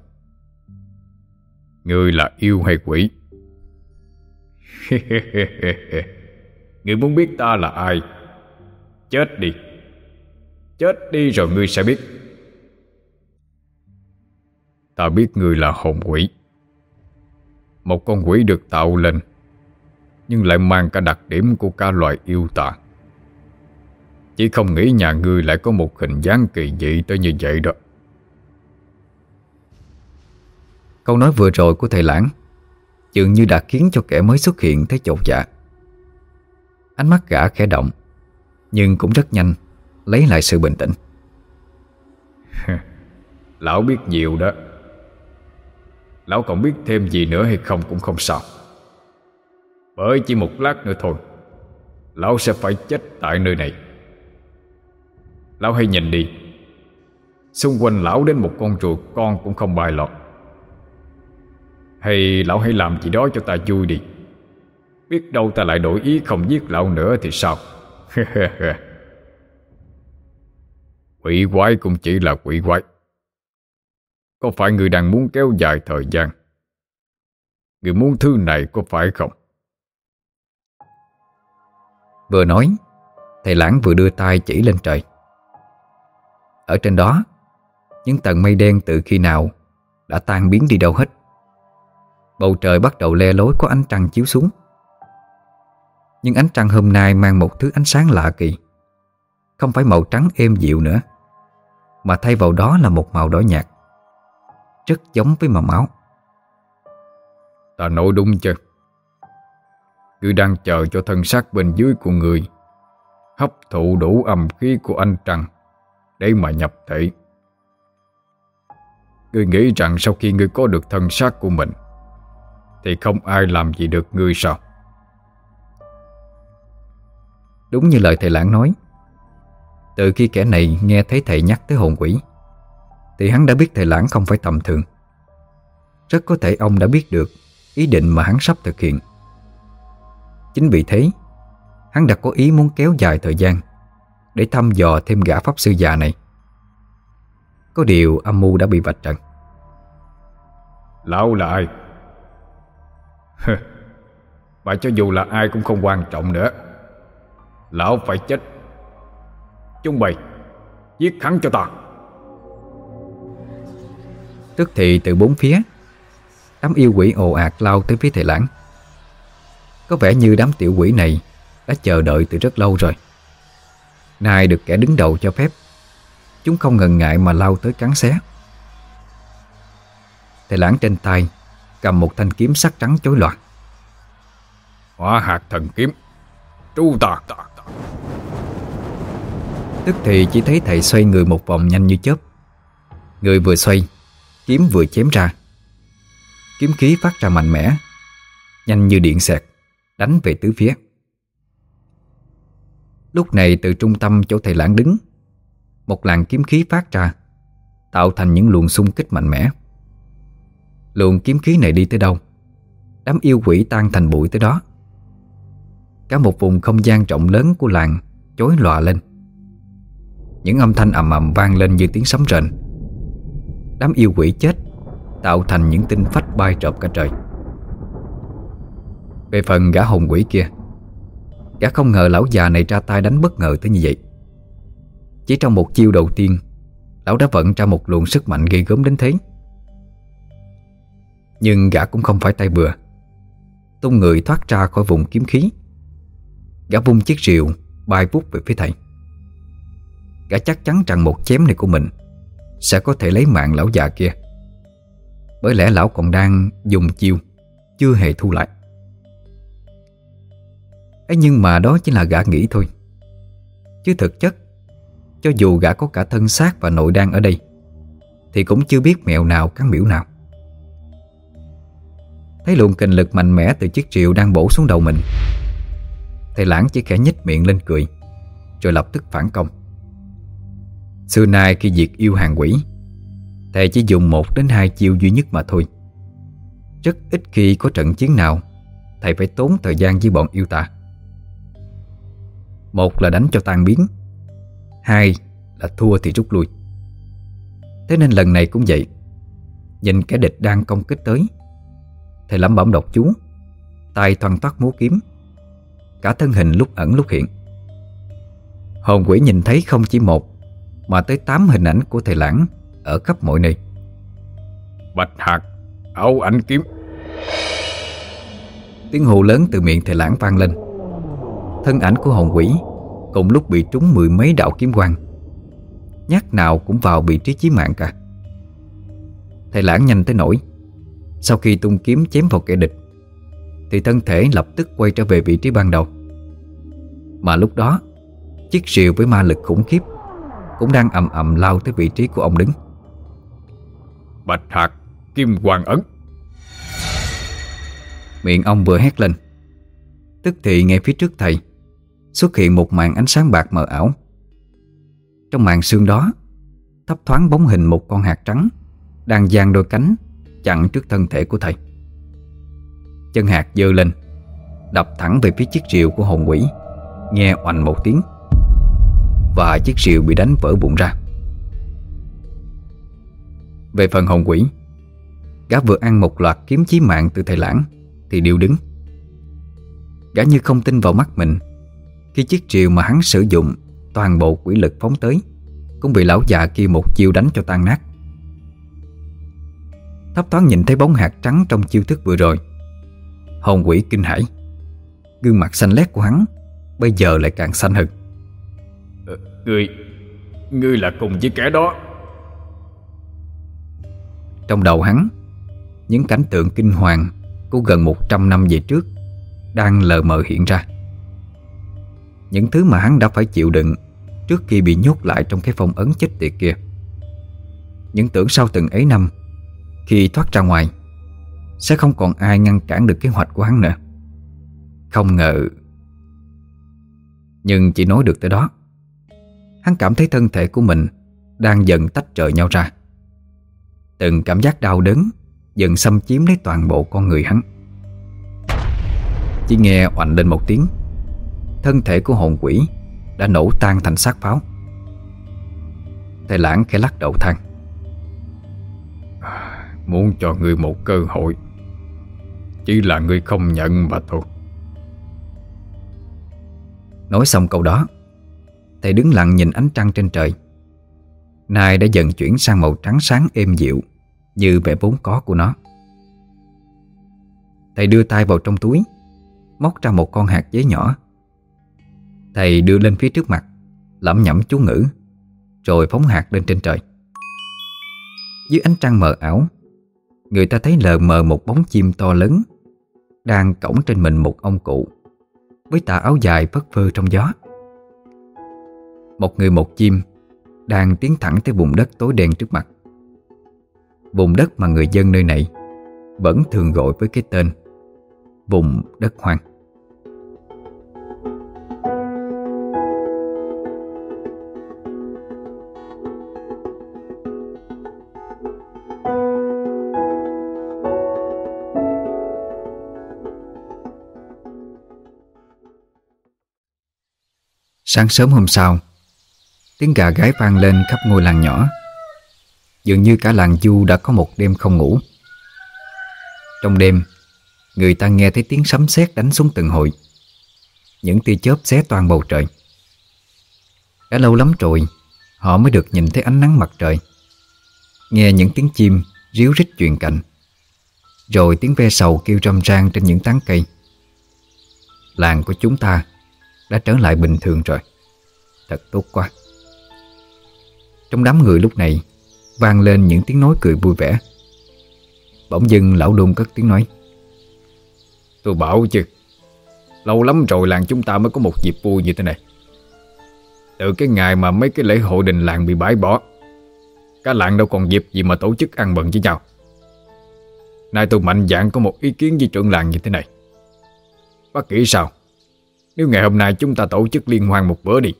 Ngươi là yêu hay quỷ? ngươi muốn biết ta là ai? Chết đi. Chết đi rồi ngươi sẽ biết. Ta biết ngươi là hồn quỷ. Một con quỷ được tạo lên, Nhưng lại mang cả đặc điểm của cả loài yêu tà. Chỉ không nghĩ nhà ngươi lại có một hình dáng kỳ dị tới như vậy đó. Câu nói vừa rồi của thầy Lãng Dường như đã khiến cho kẻ mới xuất hiện thấy chột dạ. Ánh mắt gã khẽ động. Nhưng cũng rất nhanh, Lấy lại sự bình tĩnh. Lão biết nhiều đó. Lão còn biết thêm gì nữa hay không cũng không sao. Bởi chỉ một lát nữa thôi, Lão sẽ phải chết tại nơi này. Lão hãy nhìn đi. Xung quanh lão đến một con ruột, con cũng không bài lọt. Hay lão hãy làm gì đó cho ta vui đi. Biết đâu ta lại đổi ý không giết lão nữa thì sao? Quỷ quái cũng chỉ là quỷ quái. Có phải người đang muốn kéo dài thời gian? Người muốn thứ này có phải không? Vừa nói, Thầy lãng vừa đưa tay chỉ lên trời. Ở trên đó, Những tầng mây đen từ khi nào Đã tan biến đi đâu hết. Bầu trời bắt đầu le lối có ánh trăng chiếu xuống. Nhưng ánh trăng hôm nay mang một thứ ánh sáng lạ kỳ. Không phải màu trắng êm dịu nữa, Mà thay vào đó là một màu đỏ nhạt, Rất giống với màu máu. Ta nói đúng chứ. Cứ đang chờ cho thân xác bên dưới của người Hấp thụ đủ âm khí của anh Trăng Để mà nhập thể. Ngươi nghĩ rằng sau khi ngươi có được thân xác của mình, Thì không ai làm gì được ngươi sao? Đúng như lời thầy lãng nói. Từ khi kẻ này nghe thấy thầy nhắc tới hồn quỷ, Thì hắn đã biết thầy lãng không phải tầm thường. Rất có thể ông đã biết được Ý định mà hắn sắp thực hiện. Chính vì thế, Hắn đã có ý muốn kéo dài thời gian Để thăm dò thêm gã pháp sư già này. Có điều âm mưu đã bị vạch trần. Lão là ai? Và cho dù là ai cũng không quan trọng nữa. Lão phải chết. Chúng bày Giết hắn cho ta. Tức thì từ bốn phía Đám yêu quỷ ồ ạt lao tới phía thầy lãng. Có vẻ như đám tiểu quỷ này Đã chờ đợi từ rất lâu rồi. Nay được kẻ đứng đầu cho phép Chúng không ngần ngại mà lao tới cắn xé. Thầy lãng trên tay Cầm một thanh kiếm sắc trắng chối loạn. Hóa hạt thần kiếm Tru ta Tức thì chỉ thấy thầy xoay người một vòng nhanh như chớp. Người vừa xoay, Kiếm vừa chém ra. Kiếm khí phát ra mạnh mẽ, Nhanh như điện xẹt, Đánh về tứ phía. Lúc này từ trung tâm chỗ thầy lãng đứng, Một làn kiếm khí phát ra, Tạo thành những luồng xung kích mạnh mẽ. Luồng kiếm khí này đi tới đâu? Đám yêu quỷ tan thành bụi tới đó. Cả một vùng không gian rộng lớn của làng Chối lòa lên. Những âm thanh ầm ầm vang lên như tiếng sấm rền. Đám yêu quỷ chết, Tạo thành những tinh phách bay trộm cả trời. Về phần gã hồn quỷ kia, Gã không ngờ lão già này ra tay đánh bất ngờ tới như vậy. Chỉ trong một chiêu đầu tiên, Lão đã vận ra một luồng sức mạnh gây gớm đến thế. Nhưng gã cũng không phải tay bừa. Tung người thoát ra khỏi vùng kiếm khí Gã vung chiếc rìu, Bay vút về phía thầy. Gã chắc chắn rằng một chém này của mình Sẽ có thể lấy mạng lão già kia. Bởi lẽ lão còn đang dùng chiêu Chưa hề thu lại. Ấy nhưng mà đó chỉ là gã nghĩ thôi. Chứ thực chất, Cho dù gã có cả thân xác và nội đang ở đây, Thì cũng chưa biết mẹo nào, cắn biểu nào. Thấy luồng kinh lực mạnh mẽ từ chiếc rìu đang bổ xuống đầu mình Thầy lãng chỉ khẽ nhích miệng lên cười, Rồi lập tức phản công. Xưa nay khi diệt yêu hàng quỷ, Thầy chỉ dùng một đến hai chiêu duy nhất mà thôi. Rất ít khi có trận chiến nào Thầy phải tốn thời gian với bọn yêu tà. Một là đánh cho tan biến, Hai là thua thì rút lui. Thế nên lần này cũng vậy. Nhìn kẻ địch đang công kích tới, Thầy lẩm bẩm đọc chú, tay thoăn toát múa kiếm Cả thân hình lúc ẩn lúc hiện. Hồn quỷ nhìn thấy không chỉ một Mà tới tám hình ảnh của thầy lãng Ở khắp mọi nơi. Bạch hạt Ấu ảnh kiếm. Tiếng hù lớn từ miệng thầy lãng vang lên. Thân ảnh của hồn quỷ Cùng lúc bị trúng mười mấy đạo kiếm quang. Nhát nào cũng vào vị trí chí mạng cả. Thầy lãng nhanh tới nổi. Sau khi tung kiếm chém vào kẻ địch Thì thân thể lập tức quay trở về vị trí ban đầu Mà lúc đó Chiếc rìu với ma lực khủng khiếp Cũng đang ầm ầm lao tới vị trí của ông đứng. Bạch hạt Kim hoàng ấn. Miệng ông vừa hét lên. Tức thì ngay phía trước thầy Xuất hiện một màn ánh sáng bạc mờ ảo. Trong màn sương đó Thấp thoáng bóng hình một con hạt trắng Đang giang đôi cánh Chặn trước thân thể của thầy. Chân hạt dơ lên Đập thẳng về phía chiếc rìu của hồn quỷ Nghe oanh một tiếng, Và chiếc rìu bị đánh vỡ bụng ra. Về phần hồn quỷ, Gã vừa ăn một loạt kiếm chí mạng từ thầy lãng Thì điêu đứng. Gã như không tin vào mắt mình, Khi chiếc rìu mà hắn sử dụng Toàn bộ quỷ lực phóng tới Cũng bị lão già kia một chiêu đánh cho tan nát. Thấp thoáng nhìn thấy bóng hạt trắng trong chiêu thức vừa rồi Hồn quỷ kinh hãi, Gương mặt xanh lét của hắn Bây giờ lại càng xanh hơn. Ờ, Ngươi Ngươi là cùng với kẻ đó. Trong đầu hắn Những cảnh tượng kinh hoàng Của gần 100 năm về trước Đang lờ mờ hiện ra. Những thứ mà hắn đã phải chịu đựng Trước khi bị nhốt lại trong cái phong ấn chết tiệt kia. Những tưởng sau từng ấy năm Khi thoát ra ngoài Sẽ không còn ai ngăn cản được kế hoạch của hắn nữa. Không ngờ nhưng chỉ nói được tới đó. Hắn cảm thấy thân thể của mình Đang dần tách rời nhau ra. Từng cảm giác đau đớn Dần xâm chiếm lấy toàn bộ con người hắn. Chỉ nghe oạnh lên một tiếng, Thân thể của hồn quỷ Đã nổ tan thành xác pháo. Thầy lãng khẽ lắc đầu than, Muốn cho ngươi một cơ hội. Chỉ là ngươi không nhận mà thôi. Nói xong câu đó, Thầy đứng lặng nhìn ánh trăng trên trời. Nay đã dần chuyển sang màu trắng sáng êm dịu Như vẻ vốn có của nó. Thầy đưa tay vào trong túi, Móc ra một con hạt giấy nhỏ. Thầy đưa lên phía trước mặt, Lẩm nhẩm chú ngữ, Rồi phóng hạt lên trên trời. Dưới ánh trăng mờ ảo, Người ta thấy lờ mờ một bóng chim to lớn Đang cõng trên mình một ông cụ. Với tà áo dài phất phơ trong gió. Một người một chim Đang tiến thẳng tới vùng đất tối đen trước mặt. Vùng đất mà người dân nơi này Vẫn thường gọi với cái tên Vùng đất hoang. Sáng sớm hôm sau, Tiếng gà gái vang lên khắp ngôi làng nhỏ. Dường như cả làng du đã có một đêm không ngủ. Trong đêm, Người ta nghe thấy tiếng sấm sét đánh xuống từng hội. Những tia chớp xé toàn bầu trời. Đã lâu lắm rồi, Họ mới được nhìn thấy ánh nắng mặt trời. Nghe những tiếng chim ríu rít truyền cạnh Rồi tiếng ve sầu kêu râm ran trên những tán cây. Làng của chúng ta đã trở lại bình thường rồi. Thật tốt quá. Trong đám người lúc này, vang lên những tiếng nói cười vui vẻ. Bỗng dưng lão đôn cất tiếng nói, Tôi bảo chứ, Lâu lắm rồi làng chúng ta mới có một dịp vui như thế này. Từ cái ngày mà mấy cái lễ hội đình làng bị bãi bỏ, Cả làng đâu còn dịp gì mà tổ chức ăn mừng với nhau. Nay tôi mạnh dạn có một ý kiến với trưởng làng như thế này. Bác nghĩ sao? Nếu ngày hôm nay chúng ta tổ chức liên hoan một bữa đi.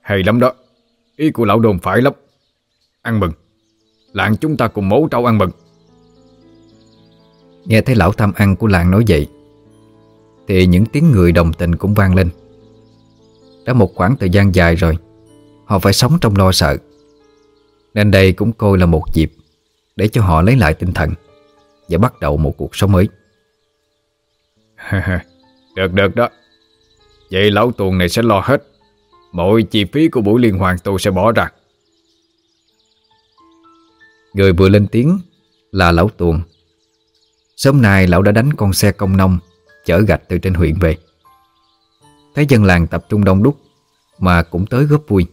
Hay lắm đó. Ý của lão đồn phải lắm. Ăn mừng. Làng chúng ta cùng mấu trâu ăn mừng. Nghe thấy lão tham ăn của làng nói vậy, Thì những tiếng người đồng tình cũng vang lên. Đã một khoảng thời gian dài rồi, Họ phải sống trong lo sợ. Nên đây cũng coi là một dịp Để cho họ lấy lại tinh thần Và bắt đầu một cuộc sống mới. Được được đó. Vậy lão tuần này sẽ lo hết. Mọi chi phí của buổi liên hoan tôi sẽ bỏ ra. Người vừa lên tiếng là lão tuồng. Sớm nay lão đã đánh con xe công nông, Chở gạch từ trên huyện về. Thấy dân làng tập trung đông đúc Mà cũng tới góp vui.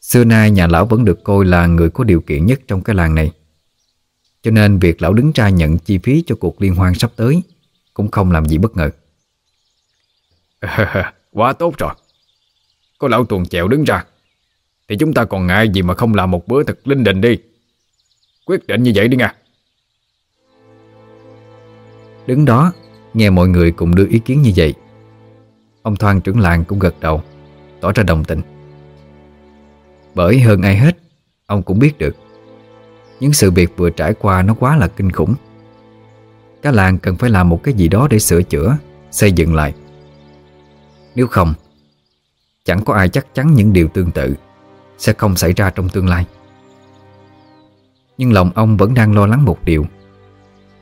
Xưa nay nhà lão vẫn được coi là người có điều kiện nhất trong cái làng này. Cho nên việc lão đứng ra nhận chi phí cho cuộc liên hoan sắp tới cũng không làm gì bất ngờ. Quá tốt rồi. Có lão tuần chèo đứng ra. Thì chúng ta còn ngại gì mà không làm một bữa thật linh đình đi. Quyết định như vậy đi nha. Đứng đó Nghe mọi người cùng đưa ý kiến như vậy. Ông Thoan trưởng làng cũng gật đầu Tỏ ra đồng tình. Bởi hơn ai hết Ông cũng biết được Những sự việc vừa trải qua nó quá là kinh khủng Cả làng cần phải làm một cái gì đó để sửa chữa, Xây dựng lại. Nếu không, Chẳng có ai chắc chắn những điều tương tự Sẽ không xảy ra trong tương lai. Nhưng lòng ông vẫn đang lo lắng một điều.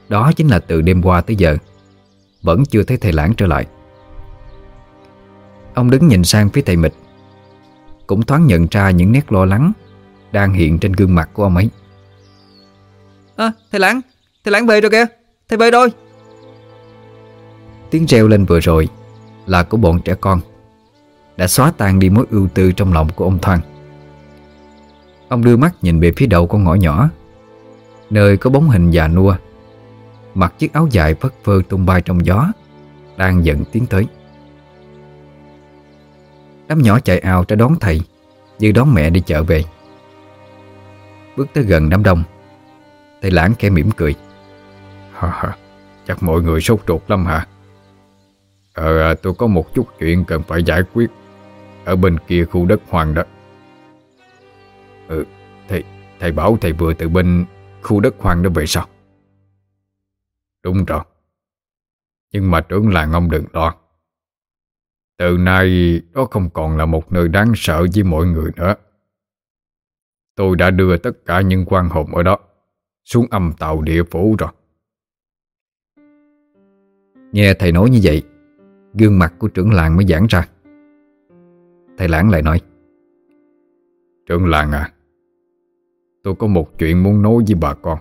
Đó chính là từ đêm qua tới giờ, Vẫn chưa thấy thầy lãng trở lại. Ông đứng nhìn sang phía thầy mịch, Cũng thoáng nhận ra những nét lo lắng Đang hiện trên gương mặt của ông ấy. À thầy lãng Thầy lãng về rồi kìa. Thầy về rồi Tiếng reo lên vừa rồi Là của bọn trẻ con Đã xóa tan đi mối ưu tư trong lòng của ông Thoan. Ông đưa mắt nhìn về phía đầu con ngõ nhỏ, Nơi có bóng hình già nua, Mặc chiếc áo dài phất phơ tung bay trong gió, Đang dần tiến tới. Đám nhỏ chạy ào ra đón thầy Như đón mẹ đi chợ về. Bước tới gần đám đông, Thầy lãng khe mỉm cười. Chắc mọi người sốt ruột lắm hả? Ờ à, tôi có một chút chuyện cần phải giải quyết Ở bên kia khu đất hoàng đó. Ừ Thầy, thầy bảo thầy vừa từ bên khu đất hoàng đó về sao? Đúng rồi. Nhưng mà trưởng làng ông đừng lo Từ nay đó không còn là một nơi đáng sợ với mọi người nữa. Tôi đã đưa tất cả những quan hồn ở đó Xuống âm tàu địa phủ rồi. Nghe thầy nói như vậy Gương mặt của trưởng làng mới giãn ra. Thầy lãng lại nói Trưởng làng à Tôi có một chuyện muốn nói với bà con.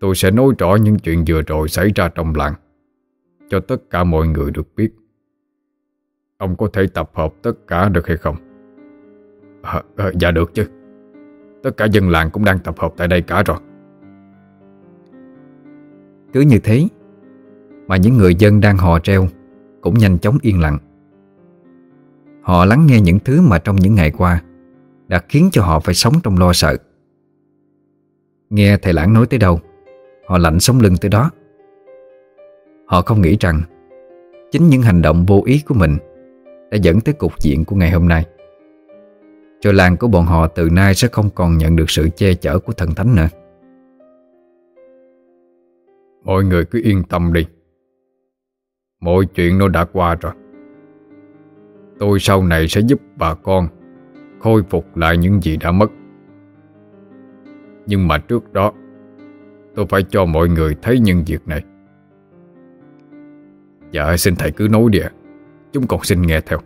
Tôi sẽ nói rõ những chuyện vừa rồi xảy ra trong làng Cho tất cả mọi người được biết. Ông có thể tập hợp tất cả được hay không? À, à, dạ được chứ. Tất cả dân làng cũng đang tập hợp tại đây cả rồi. Cứ như thế mà những người dân đang hò treo Cũng nhanh chóng yên lặng. Họ lắng nghe những thứ mà trong những ngày qua Đã khiến cho họ phải sống trong lo sợ. Nghe thầy lãng nói tới đâu, Họ lạnh sống lưng tới đó. Họ không nghĩ rằng Chính những hành động vô ý của mình Đã dẫn tới cục diện của ngày hôm nay. Cho làng của bọn họ từ nay sẽ không còn nhận được sự che chở của thần thánh nữa. Mọi người cứ yên tâm đi. Mọi chuyện nó đã qua rồi. Tôi sau này sẽ giúp bà con Khôi phục lại những gì đã mất. Nhưng mà trước đó, Tôi phải cho mọi người thấy những việc này. Dạ xin thầy cứ nói đi ạ. Chúng con xin nghe theo.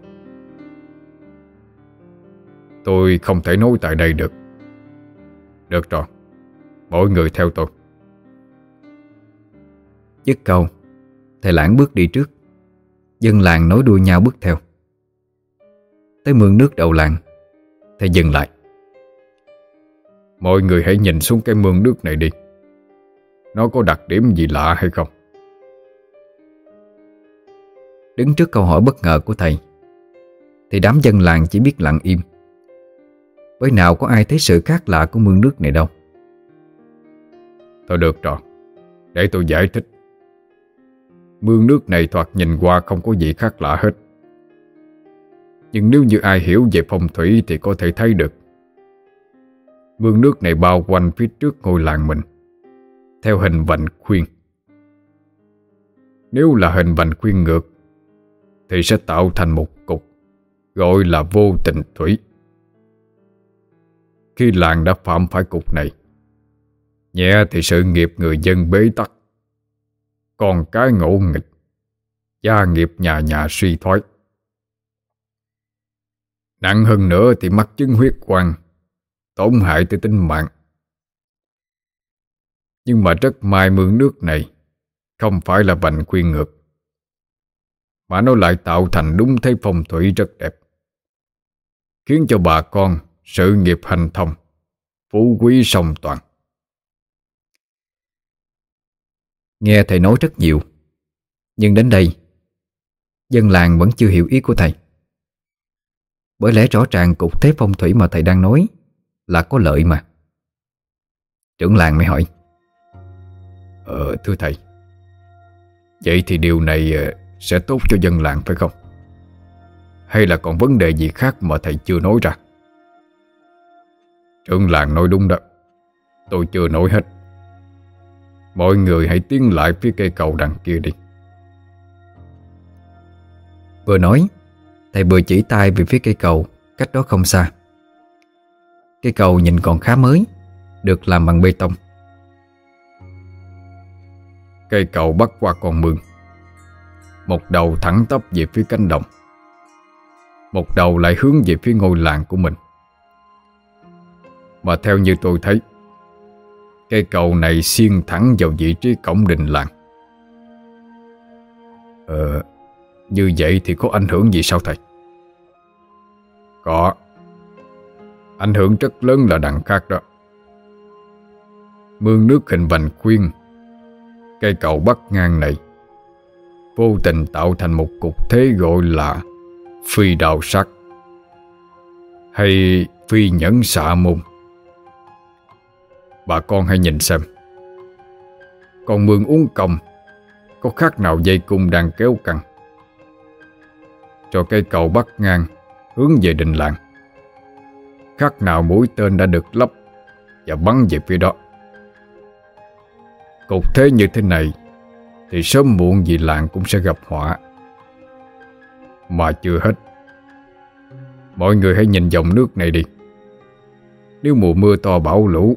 Tôi không thể nói tại đây được. Được rồi. Mọi người theo tôi. Dứt câu Thầy lãng bước đi trước. Dân làng nối đuôi nhau bước theo. Tới mương nước đầu làng, Thầy dừng lại. Mọi người hãy nhìn xuống cái mương nước này đi. Nó có đặc điểm gì lạ hay không? Đứng trước câu hỏi bất ngờ của thầy, Thì đám dân làng chỉ biết lặng im. Bởi nào có ai thấy sự khác lạ của mương nước này đâu? Thôi được rồi, Để tôi giải thích. Mương nước này thoạt nhìn qua không có gì khác lạ hết. Nhưng nếu như ai hiểu về phong thủy Thì có thể thấy được. Mương nước này bao quanh phía trước ngôi làng mình, Theo hình vành khuyên. Nếu là hình vành khuyên ngược, Thì sẽ tạo thành một cục, Gọi là vô tình thủy. Khi làng đã phạm phải cục này, Nhẹ thì sự nghiệp người dân bế tắc. Còn cái ngộ nghịch. Gia nghiệp nhà nhà suy thoái. Nặng hơn nữa thì mắc chứng huyết quang Tổn hại tới tính mạng. Nhưng mà rất may mương nước này Không phải là vành khuyên ngược, Mà nó lại tạo thành đúng thế phong thủy rất đẹp, Khiến cho bà con sự nghiệp hành thông, Phú quý song toàn. Nghe thầy nói rất nhiều. Nhưng đến đây, Dân làng vẫn chưa hiểu ý của thầy. Bởi lẽ rõ ràng cục thế phong thủy mà thầy đang nói Là có lợi mà. Trưởng làng mới hỏi. Ờ thưa thầy. Vậy thì điều này ờ, sẽ tốt cho dân làng phải không? Hay là còn vấn đề gì khác mà thầy chưa nói ra? Trưởng làng nói đúng đó. Tôi chưa nói hết. Mọi người hãy tiến lại phía cây cầu đằng kia đi. Vừa nói, Thầy vừa chỉ tay về phía cây cầu Cách đó không xa. Cây cầu nhìn còn khá mới, Được làm bằng bê tông. Cây cầu bắt qua con mương. Một đầu thẳng tắp về phía cánh đồng. Một đầu lại hướng về phía ngôi làng của mình. Mà theo như tôi thấy Cây cầu này xiên thẳng vào vị trí cổng đình làng. Ờ Như vậy thì có ảnh hưởng gì sao thầy? Có. Ảnh hưởng rất lớn là đằng khác đó. Mương nước hình vành khuyên, Cây cầu bắc ngang này, Vô tình tạo thành một cục thế gọi là Phi đào sắc Hay phi nhẫn xạ môn Bà con hãy nhìn xem. Còn mương uống còng, Có khác nào dây cung đang kéo căng? Cho cây cầu bắt ngang, Hướng về đình làng. Khác nào mũi tên đã được lắp Và bắn về phía đó? Cục thế như thế này, Thì sớm muộn gì làng cũng sẽ gặp họa. Mà chưa hết. Mọi người hãy nhìn dòng nước này đi. Nếu mùa mưa to bão lũ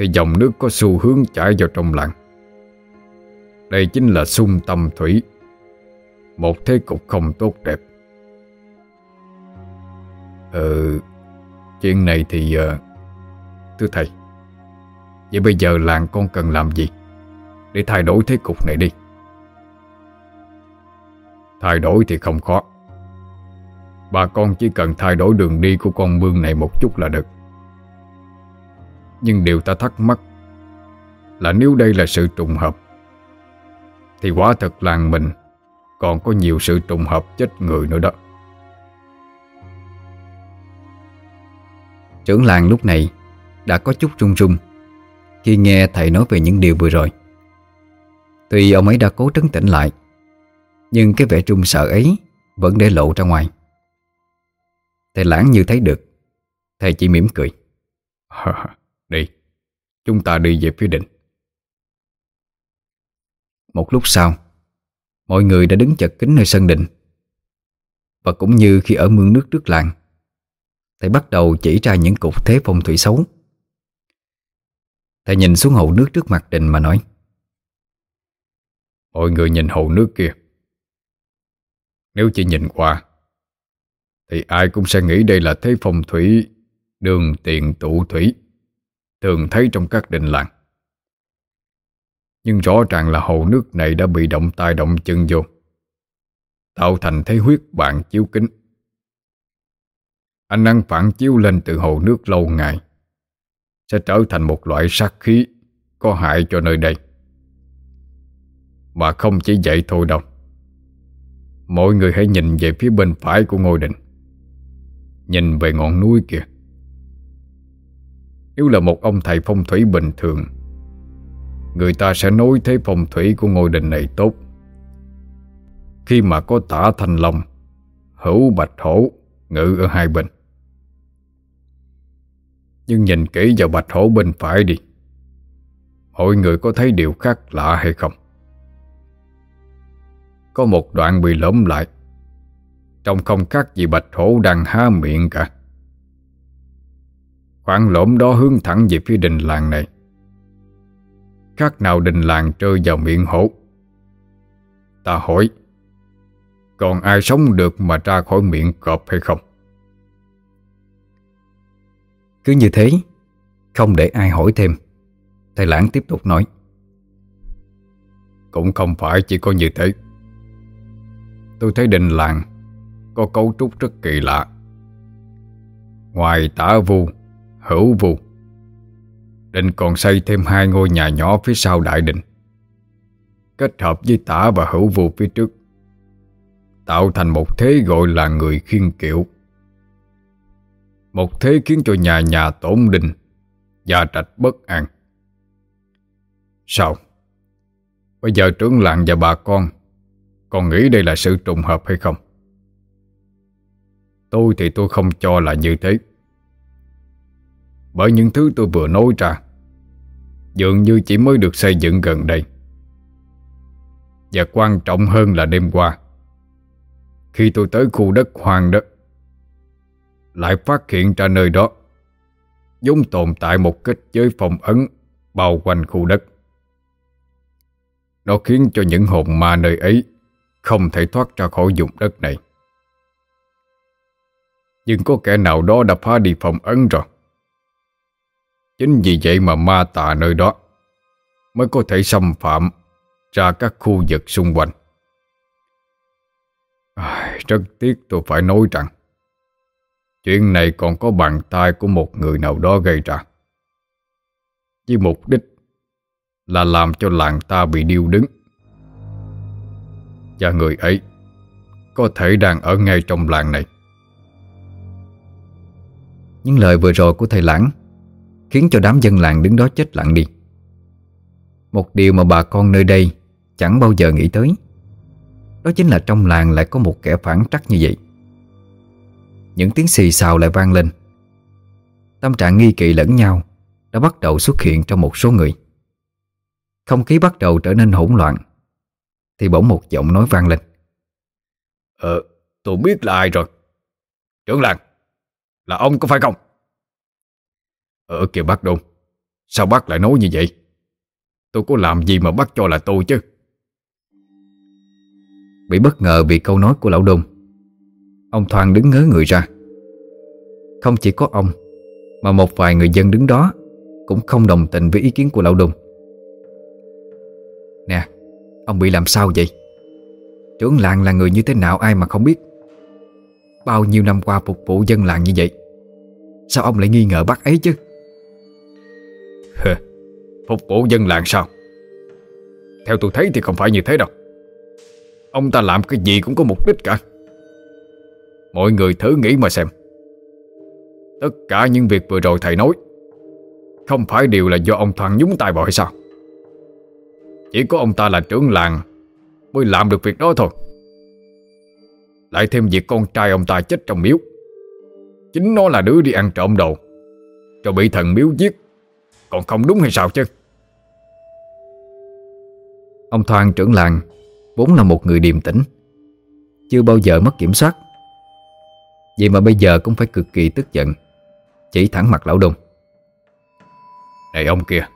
thì dòng nước có xu hướng chảy vào trong làng. Đây chính là sung tâm thủy Một thế cục không tốt đẹp. Ừ Chuyện này thì uh, Thưa thầy Vậy bây giờ làng con cần làm gì Để thay đổi thế cục này đi? Thay đổi thì không khó. Bà con chỉ cần thay đổi đường đi của con mương này một chút là được nhưng điều ta thắc mắc Là nếu đây là sự trùng hợp Thì quả thật làng mình Còn có nhiều sự trùng hợp chết người nữa đó. Trưởng làng lúc này Đã có chút run run Khi nghe thầy nói về những điều vừa rồi. Tuy ông ấy đã cố trấn tĩnh lại Nhưng cái vẻ trung sợ ấy Vẫn để lộ ra ngoài. Thầy lãng như thấy được Thầy chỉ mỉm cười Đi. Chúng ta đi về phía định. Một lúc sau, Mọi người đã đứng chật kín nơi sân đình Và cũng như khi ở mương nước trước làng, Thầy bắt đầu chỉ ra những cục thế phong thủy xấu. Thầy nhìn xuống hồ nước trước mặt đình mà nói, Mọi người nhìn hồ nước kia. Nếu chỉ nhìn qua, Thì ai cũng sẽ nghĩ đây là thế phong thủy Đường tiền tụ thủy. Thường thấy trong các đình làng. Nhưng rõ ràng là hồ nước này đã bị động tay động chân vô, Tạo thành thế huyết bạn chiếu kính. Ánh nắng phản chiếu lên từ hồ nước lâu ngày, Sẽ trở thành một loại sát khí Có hại cho nơi đây. Mà không chỉ vậy thôi đâu, Mọi người hãy nhìn về phía bên phải của ngôi đình, Nhìn về ngọn núi kìa nếu là một ông thầy phong thủy bình thường. Người ta sẽ nói thế phong thủy của ngôi đình này tốt. Khi mà có tả thanh long, Hữu bạch hổ, Ngự ở hai bên. Nhưng nhìn kỹ vào bạch hổ bên phải đi, Mọi người có thấy điều khác lạ hay không? Có một đoạn bị lõm lại. Trông không khác gì bạch hổ đang há miệng cả. Khoảng lõm đó hướng thẳng về phía đình làng này. Khác nào đình làng rơi vào miệng hổ? Ta hỏi Còn ai sống được mà ra khỏi miệng cọp hay không? Cứ như thế Không để ai hỏi thêm. Thầy Lãng tiếp tục nói. Cũng không phải chỉ có như thế. Tôi thấy đình làng Có cấu trúc rất kỳ lạ. Ngoài tả vu Hữu vu Định còn xây thêm hai ngôi nhà nhỏ phía sau đại đình Kết hợp với tả và hữu vu phía trước, Tạo thành một thế gọi là người khiên kiệu Một thế khiến cho nhà nhà tổn định Gia trạch bất an Sao? Bây giờ trưởng làng và bà con Còn nghĩ đây là sự trùng hợp hay không? Tôi thì tôi không cho là như thế bởi những thứ tôi vừa nói ra, Dường như chỉ mới được xây dựng gần đây. Và quan trọng hơn là đêm qua, Khi tôi tới khu đất hoang đất Lại phát hiện ra nơi đó giống tồn tại một kết giới phòng ấn Bao quanh khu đất. Nó khiến cho những hồn ma nơi ấy Không thể thoát ra khỏi vùng đất này. Nhưng có kẻ nào đó đã phá đi phòng ấn rồi? Chính vì vậy mà ma tà nơi đó Mới có thể xâm phạm Ra các khu vực xung quanh. À, Rất tiếc tôi phải nói rằng Chuyện này còn có bàn tay của một người nào đó gây ra. Với mục đích Là làm cho làng ta bị điêu đứng. Và người ấy Có thể đang ở ngay trong làng này. Những lời vừa rồi của thầy Lãng Khiến cho đám dân làng đứng đó chết lặng đi. Một điều mà bà con nơi đây Chẳng bao giờ nghĩ tới Đó chính là trong làng lại có một kẻ phản trắc như vậy. Những tiếng xì xào lại vang lên. Tâm trạng nghi kỵ lẫn nhau Đã bắt đầu xuất hiện trong một số người. Không khí bắt đầu trở nên hỗn loạn Thì bỗng một giọng nói vang lên. Ờ, tôi biết là ai rồi. Trưởng làng Là ông có phải không? Ở kìa bác Đôn Sao bác lại nói như vậy? Tôi có làm gì mà bác cho là tôi chứ? Bị bất ngờ vì câu nói của lão Đôn Ông Thoan đứng ngớ người ra. Không chỉ có ông, Mà một vài người dân đứng đó Cũng không đồng tình với ý kiến của lão Đôn Nè, Ông bị làm sao vậy? Trưởng làng là người như thế nào ai mà không biết? Bao nhiêu năm qua phục vụ dân làng như vậy, Sao ông lại nghi ngờ bác ấy chứ? Phục vụ dân làng sao? Theo tôi thấy thì không phải như thế đâu. Ông ta làm cái gì cũng có mục đích cả. Mọi người thử nghĩ mà xem. Tất cả những việc vừa rồi thầy nói, Không phải đều là do ông Thoan nhúng tay vào hay sao? Chỉ có ông ta là trưởng làng Mới làm được việc đó thôi. Lại thêm việc con trai ông ta chết trong miếu. Chính nó là đứa đi ăn trộm đồ Rồi bị thần miếu giết. Còn không đúng hay sao chứ? Ông Thoan trưởng làng Vốn là một người điềm tĩnh Chưa bao giờ mất kiểm soát. Vậy mà bây giờ cũng phải cực kỳ tức giận Chỉ thẳng mặt lão đông. Này ông kia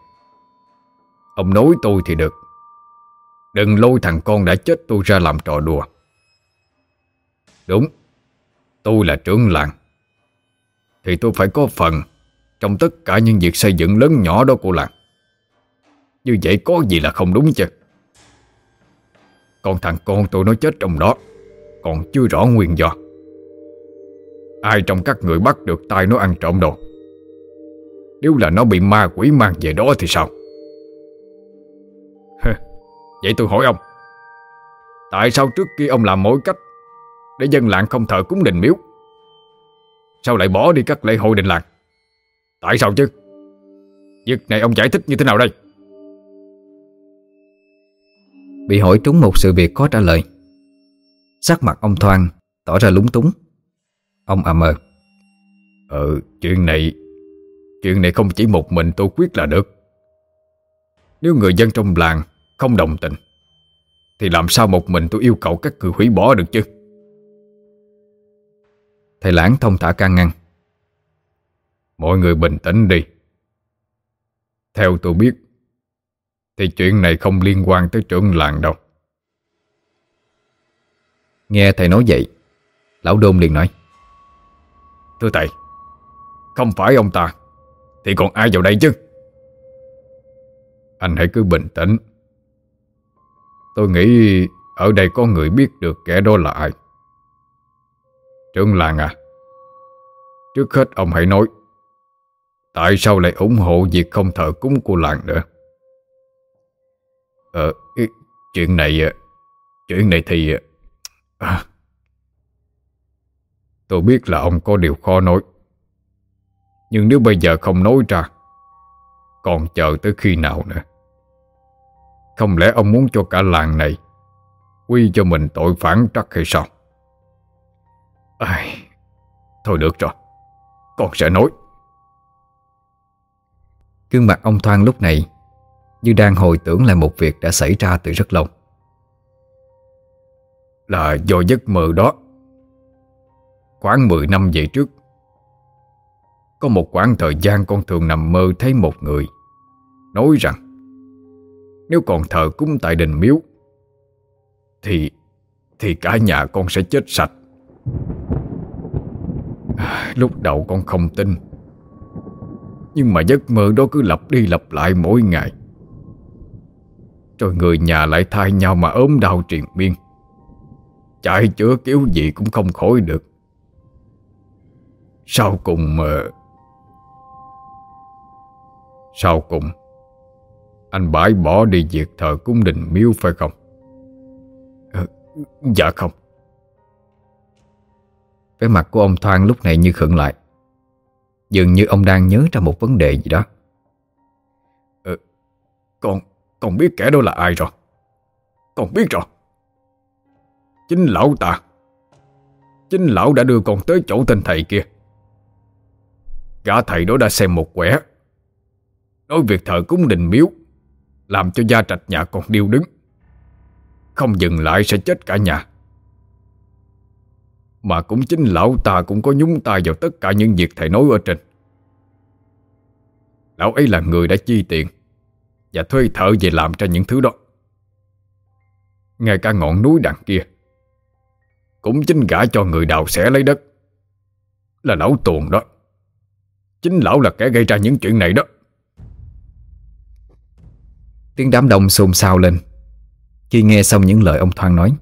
Ông nói tôi thì được. Đừng lôi thằng con đã chết tôi ra làm trò đùa. Đúng Tôi là trưởng làng Thì tôi phải có phần trong tất cả những việc xây dựng lớn nhỏ đó của làng, Như vậy có gì là không đúng chứ? Còn thằng con tôi nó chết trong đó, Còn chưa rõ nguyên do. Ai trong các người bắt được tay nó ăn trộm đồ? Nếu là nó bị ma quỷ mang về đó thì sao? Vậy tôi hỏi ông, Tại sao trước kia ông làm mỗi cách Để dân làng không thờ cúng đình miếu? Sao lại bỏ đi các lễ hội đình làng? Tại sao chứ? Việc này ông giải thích như thế nào đây? Bị hỏi trúng một sự việc có trả lời. Sắc mặt ông Thoan Tỏ ra lúng túng. Ông à mờ Ừ chuyện này Chuyện này không chỉ một mình tôi quyết là được. Nếu người dân trong làng Không đồng tình Thì làm sao một mình tôi yêu cầu các người hủy bỏ được chứ? Thầy lãng thông thả can ngăn Mọi người bình tĩnh đi. Theo tôi biết Thì chuyện này không liên quan tới trưởng làng đâu. Nghe thầy nói vậy Lão Đôn liền nói. Thưa thầy Không phải ông ta Thì còn ai vào đây chứ? Anh hãy cứ bình tĩnh. Tôi nghĩ Ở đây có người biết được kẻ đó là ai. Trưởng làng à Trước hết ông hãy nói Tại sao lại ủng hộ việc không thờ cúng của làng nữa? Ờ Chuyện này ờ, Chuyện này thì ờ, à, Tôi biết là ông có điều khó nói. Nhưng nếu bây giờ không nói ra Còn chờ tới khi nào nữa? Không lẽ ông muốn cho cả làng này Quy cho mình tội phản trắc hay sao? Ai... Thôi được rồi. Con sẽ nói. Gương mặt ông Thoan lúc này Như đang hồi tưởng lại một việc đã xảy ra từ rất lâu. Là do giấc mơ đó. Khoảng 10 năm về trước, Có một khoảng thời gian con thường nằm mơ thấy một người Nói rằng, Nếu còn thờ cúng tại đình miếu, Thì Thì cả nhà con sẽ chết sạch. À, lúc đầu con không tin. Nhưng mà giấc mơ đó cứ lặp đi lặp lại mỗi ngày. Rồi người nhà lại thay nhau mà ốm đau triền miên. Chạy chữa kiểu gì cũng không khỏi được. Sau cùng mà Sau cùng, Anh bãi bỏ đi việc thờ cung đình miếu phải không? Ờ, dạ không. Cái mặt của ông Thoan lúc này như khựng lại. Dường như ông đang nhớ ra một vấn đề gì đó. Ừ, Con Con biết kẻ đó là ai rồi? Con biết rồi. Chính lão ta. Chính lão đã đưa con tới chỗ tên thầy kia. Gã thầy đó đã xem một quẻ. Nói việc thờ cúng đình miếu Làm cho gia trạch nhà còn điêu đứng. Không dừng lại sẽ chết cả nhà. Mà cũng chính lão ta cũng có nhúng tay vào tất cả những việc thầy nói ở trên. Lão ấy là người đã chi tiền Và thuê thợ về làm ra những thứ đó. Ngay cả ngọn núi đằng kia Cũng chính gã cho người đào xẻ lấy đất. Là lão tuồng đó. Chính lão là kẻ gây ra những chuyện này đó. Tiếng đám đông xôn xao lên. Khi nghe xong những lời ông Thoan nói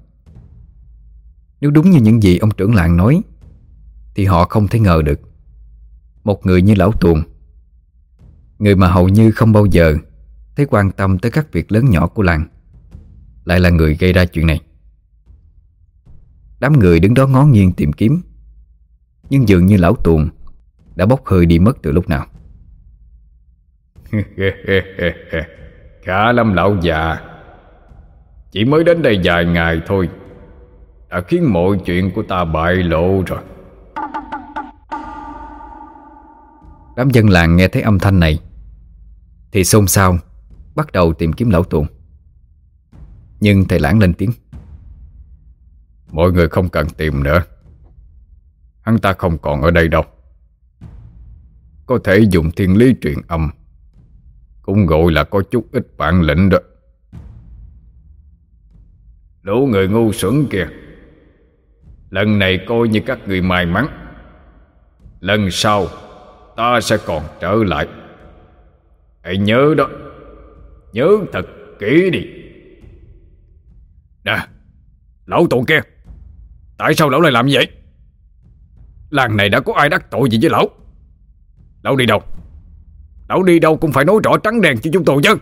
nếu đúng như những gì ông trưởng làng nói, Thì họ không thể ngờ được. Một người như lão tuồng, Người mà hầu như không bao giờ Thấy quan tâm tới các việc lớn nhỏ của làng, Lại là người gây ra chuyện này. Đám người đứng đó ngó nghiêng tìm kiếm, Nhưng dường như lão tuồng đã bốc hơi đi mất từ lúc nào. Khá lắm lão già, Chỉ mới đến đây vài ngày thôi. Đã khiến mọi chuyện của ta bại lộ rồi. Đám dân làng nghe thấy âm thanh này, Thì xôn xao, Bắt đầu tìm kiếm lão tuồng. Nhưng thầy lãng lên tiếng. Mọi người không cần tìm nữa. Hắn ta không còn ở đây đâu. Có thể dùng thiên lý truyền âm, Cũng gọi là có chút ít bản lĩnh đó. Đủ người ngu xuẩn kìa. Lần này coi như các người may mắn. Lần sau, Ta sẽ còn trở lại. Hãy nhớ đó. Nhớ thật kỹ đi. Nè, Lão tụ kia, Tại sao lão lại làm vậy? Làng này đã có ai đắc tội gì với lão? Lão đi đâu? Lão đi đâu cũng phải nói rõ trắng đèn cho chúng tôi chứ.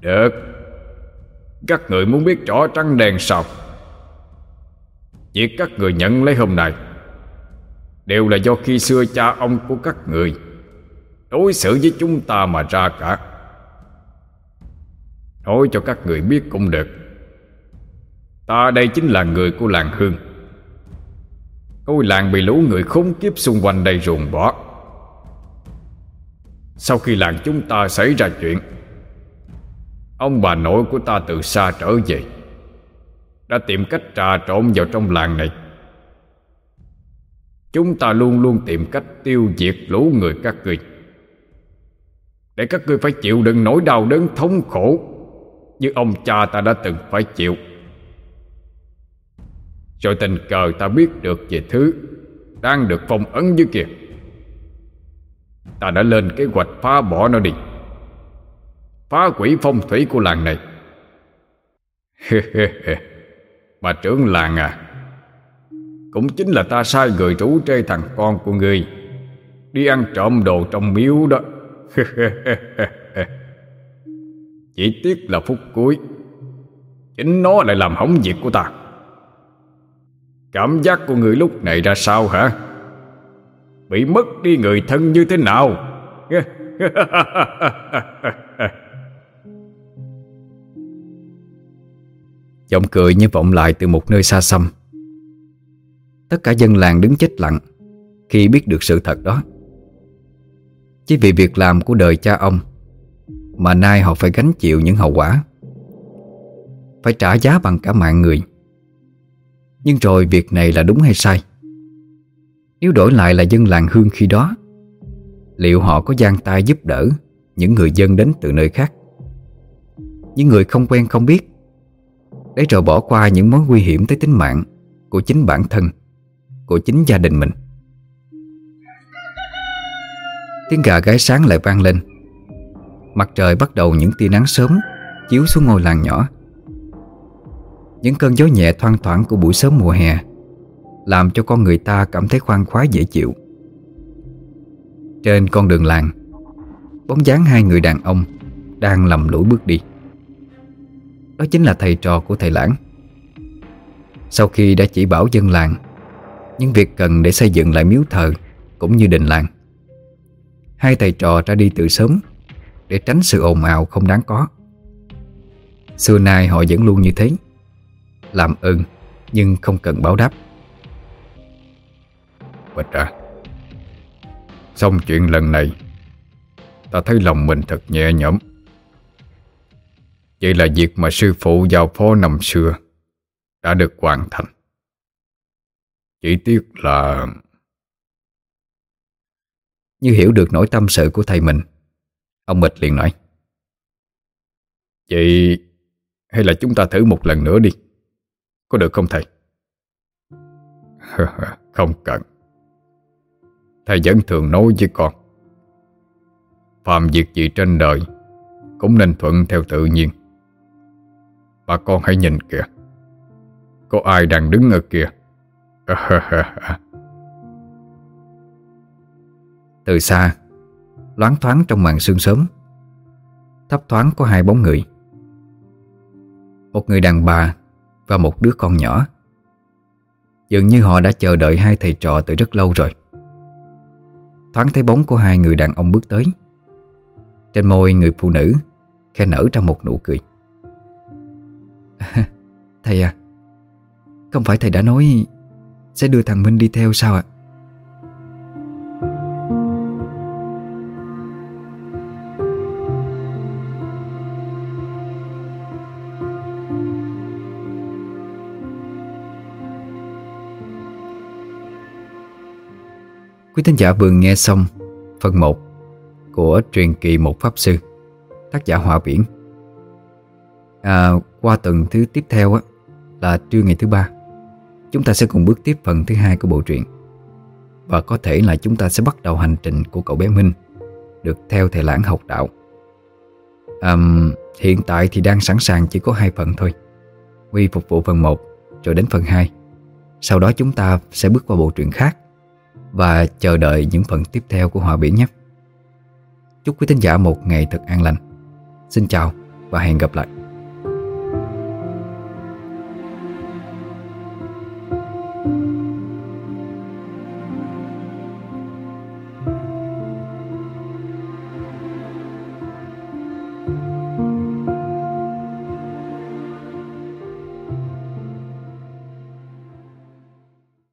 Được. Các người muốn biết rõ trắng đèn sao? Việc các người nhận lấy hôm nay. Đều là do khi xưa cha ông của các người Đối xử với chúng ta mà ra cả. Nói cho các người biết cũng được. Ta đây chính là người của làng Hương. Ngôi làng bị lũ người khốn kiếp xung quanh đây ruồng bỏ. Sau khi làng chúng ta xảy ra chuyện, Ông bà nội của ta từ xa trở về. Đã tìm cách trà trộn vào trong làng này. Chúng ta luôn luôn tìm cách tiêu diệt lũ người các ngươi. Để các ngươi phải chịu đựng nỗi đau đớn thống khổ Như ông cha ta đã từng phải chịu. Rồi tình cờ ta biết được về thứ Đang được phong ấn dưới kia. Ta đã lên kế hoạch phá bỏ nó đi. Phá quỷ phong thủy của làng này. Bà trưởng làng à cũng chính là ta sai người rủ trê thằng con của ngươi. Đi ăn trộm đồ trong miếu đó. Chỉ tiếc là phút cuối, Chính nó lại làm hỏng việc của ta. Cảm giác của người lúc này ra sao hả? Bị mất đi người thân như thế nào? Giọng cười như vọng lại từ một nơi xa xăm. Tất cả dân làng đứng chết lặng Khi biết được sự thật đó. Chỉ vì việc làm của đời cha ông Mà nay họ phải gánh chịu những hậu quả. Phải trả giá bằng cả mạng người. Nhưng rồi việc này là đúng hay sai? Nếu đổi lại là dân làng hương khi đó, Liệu họ có gian tay giúp đỡ Những người dân đến từ nơi khác? Những người không quen không biết để rồi bỏ qua những mối nguy hiểm tới tính mạng Của chính bản thân, của chính gia đình mình. Tiếng gà gáy sáng lại vang lên. Mặt trời bắt đầu những tia nắng sớm Chiếu xuống ngôi làng nhỏ. Những cơn gió nhẹ thoang thoảng của buổi sớm mùa hè Làm cho con người ta cảm thấy khoan khoái dễ chịu. Trên con đường làng, Bóng dáng hai người đàn ông Đang lầm lũi bước đi. Đó chính là thầy trò của thầy Lãng. Sau khi đã chỉ bảo dân làng những việc cần để xây dựng lại miếu thờ Cũng như đình làng Hai thầy trò ra đi từ sớm Để tránh sự ồn ào không đáng có. Xưa nay họ vẫn luôn như thế Làm ơn Nhưng không cần báo đáp. Bạch ra, Xong chuyện lần này Ta thấy lòng mình thật nhẹ nhõm. Vậy là việc mà sư phụ giao phó năm xưa Đã được hoàn thành. Chỉ tiếc là... Như hiểu được nỗi tâm sự của thầy mình Ông Mịch liền nói. Vậy hay là chúng ta thử một lần nữa đi. Có được không thầy? không cần. Thầy vẫn thường nói với con Phạm việc gì trên đời Cũng nên thuận theo tự nhiên Bà con hãy nhìn kìa. Có ai đang đứng ở kia? Từ xa, Loáng thoáng trong màn sương sớm, Thấp thoáng có hai bóng người. Một người đàn bà Và một đứa con nhỏ. Dường như họ đã chờ đợi hai thầy trò từ rất lâu rồi. Thoáng thấy bóng của hai người đàn ông bước tới. Trên môi người phụ nữ Khe nở ra một nụ cười. Thầy à Không phải thầy đã nói Sẽ đưa thằng Minh đi theo sao ạ? Quý thính giả vừa nghe xong phần 1 của Truyền kỳ một Pháp Sư, tác giả hòa Biển À, qua tuần thứ tiếp theo á, là trưa ngày thứ ba chúng ta sẽ cùng bước tiếp phần thứ hai của bộ truyện và có thể là chúng ta sẽ bắt đầu hành trình của cậu bé Minh được theo thầy lãng học đạo. À, hiện tại thì đang sẵn sàng chỉ có hai phần thôi. Huy phục vụ phần 1 rồi đến phần 2. Sau đó chúng ta sẽ bước qua bộ truyện khác và chờ đợi những phần tiếp theo của Hòa Biển nhé. Chúc quý thính giả một ngày thật an lành. Xin chào và hẹn gặp lại.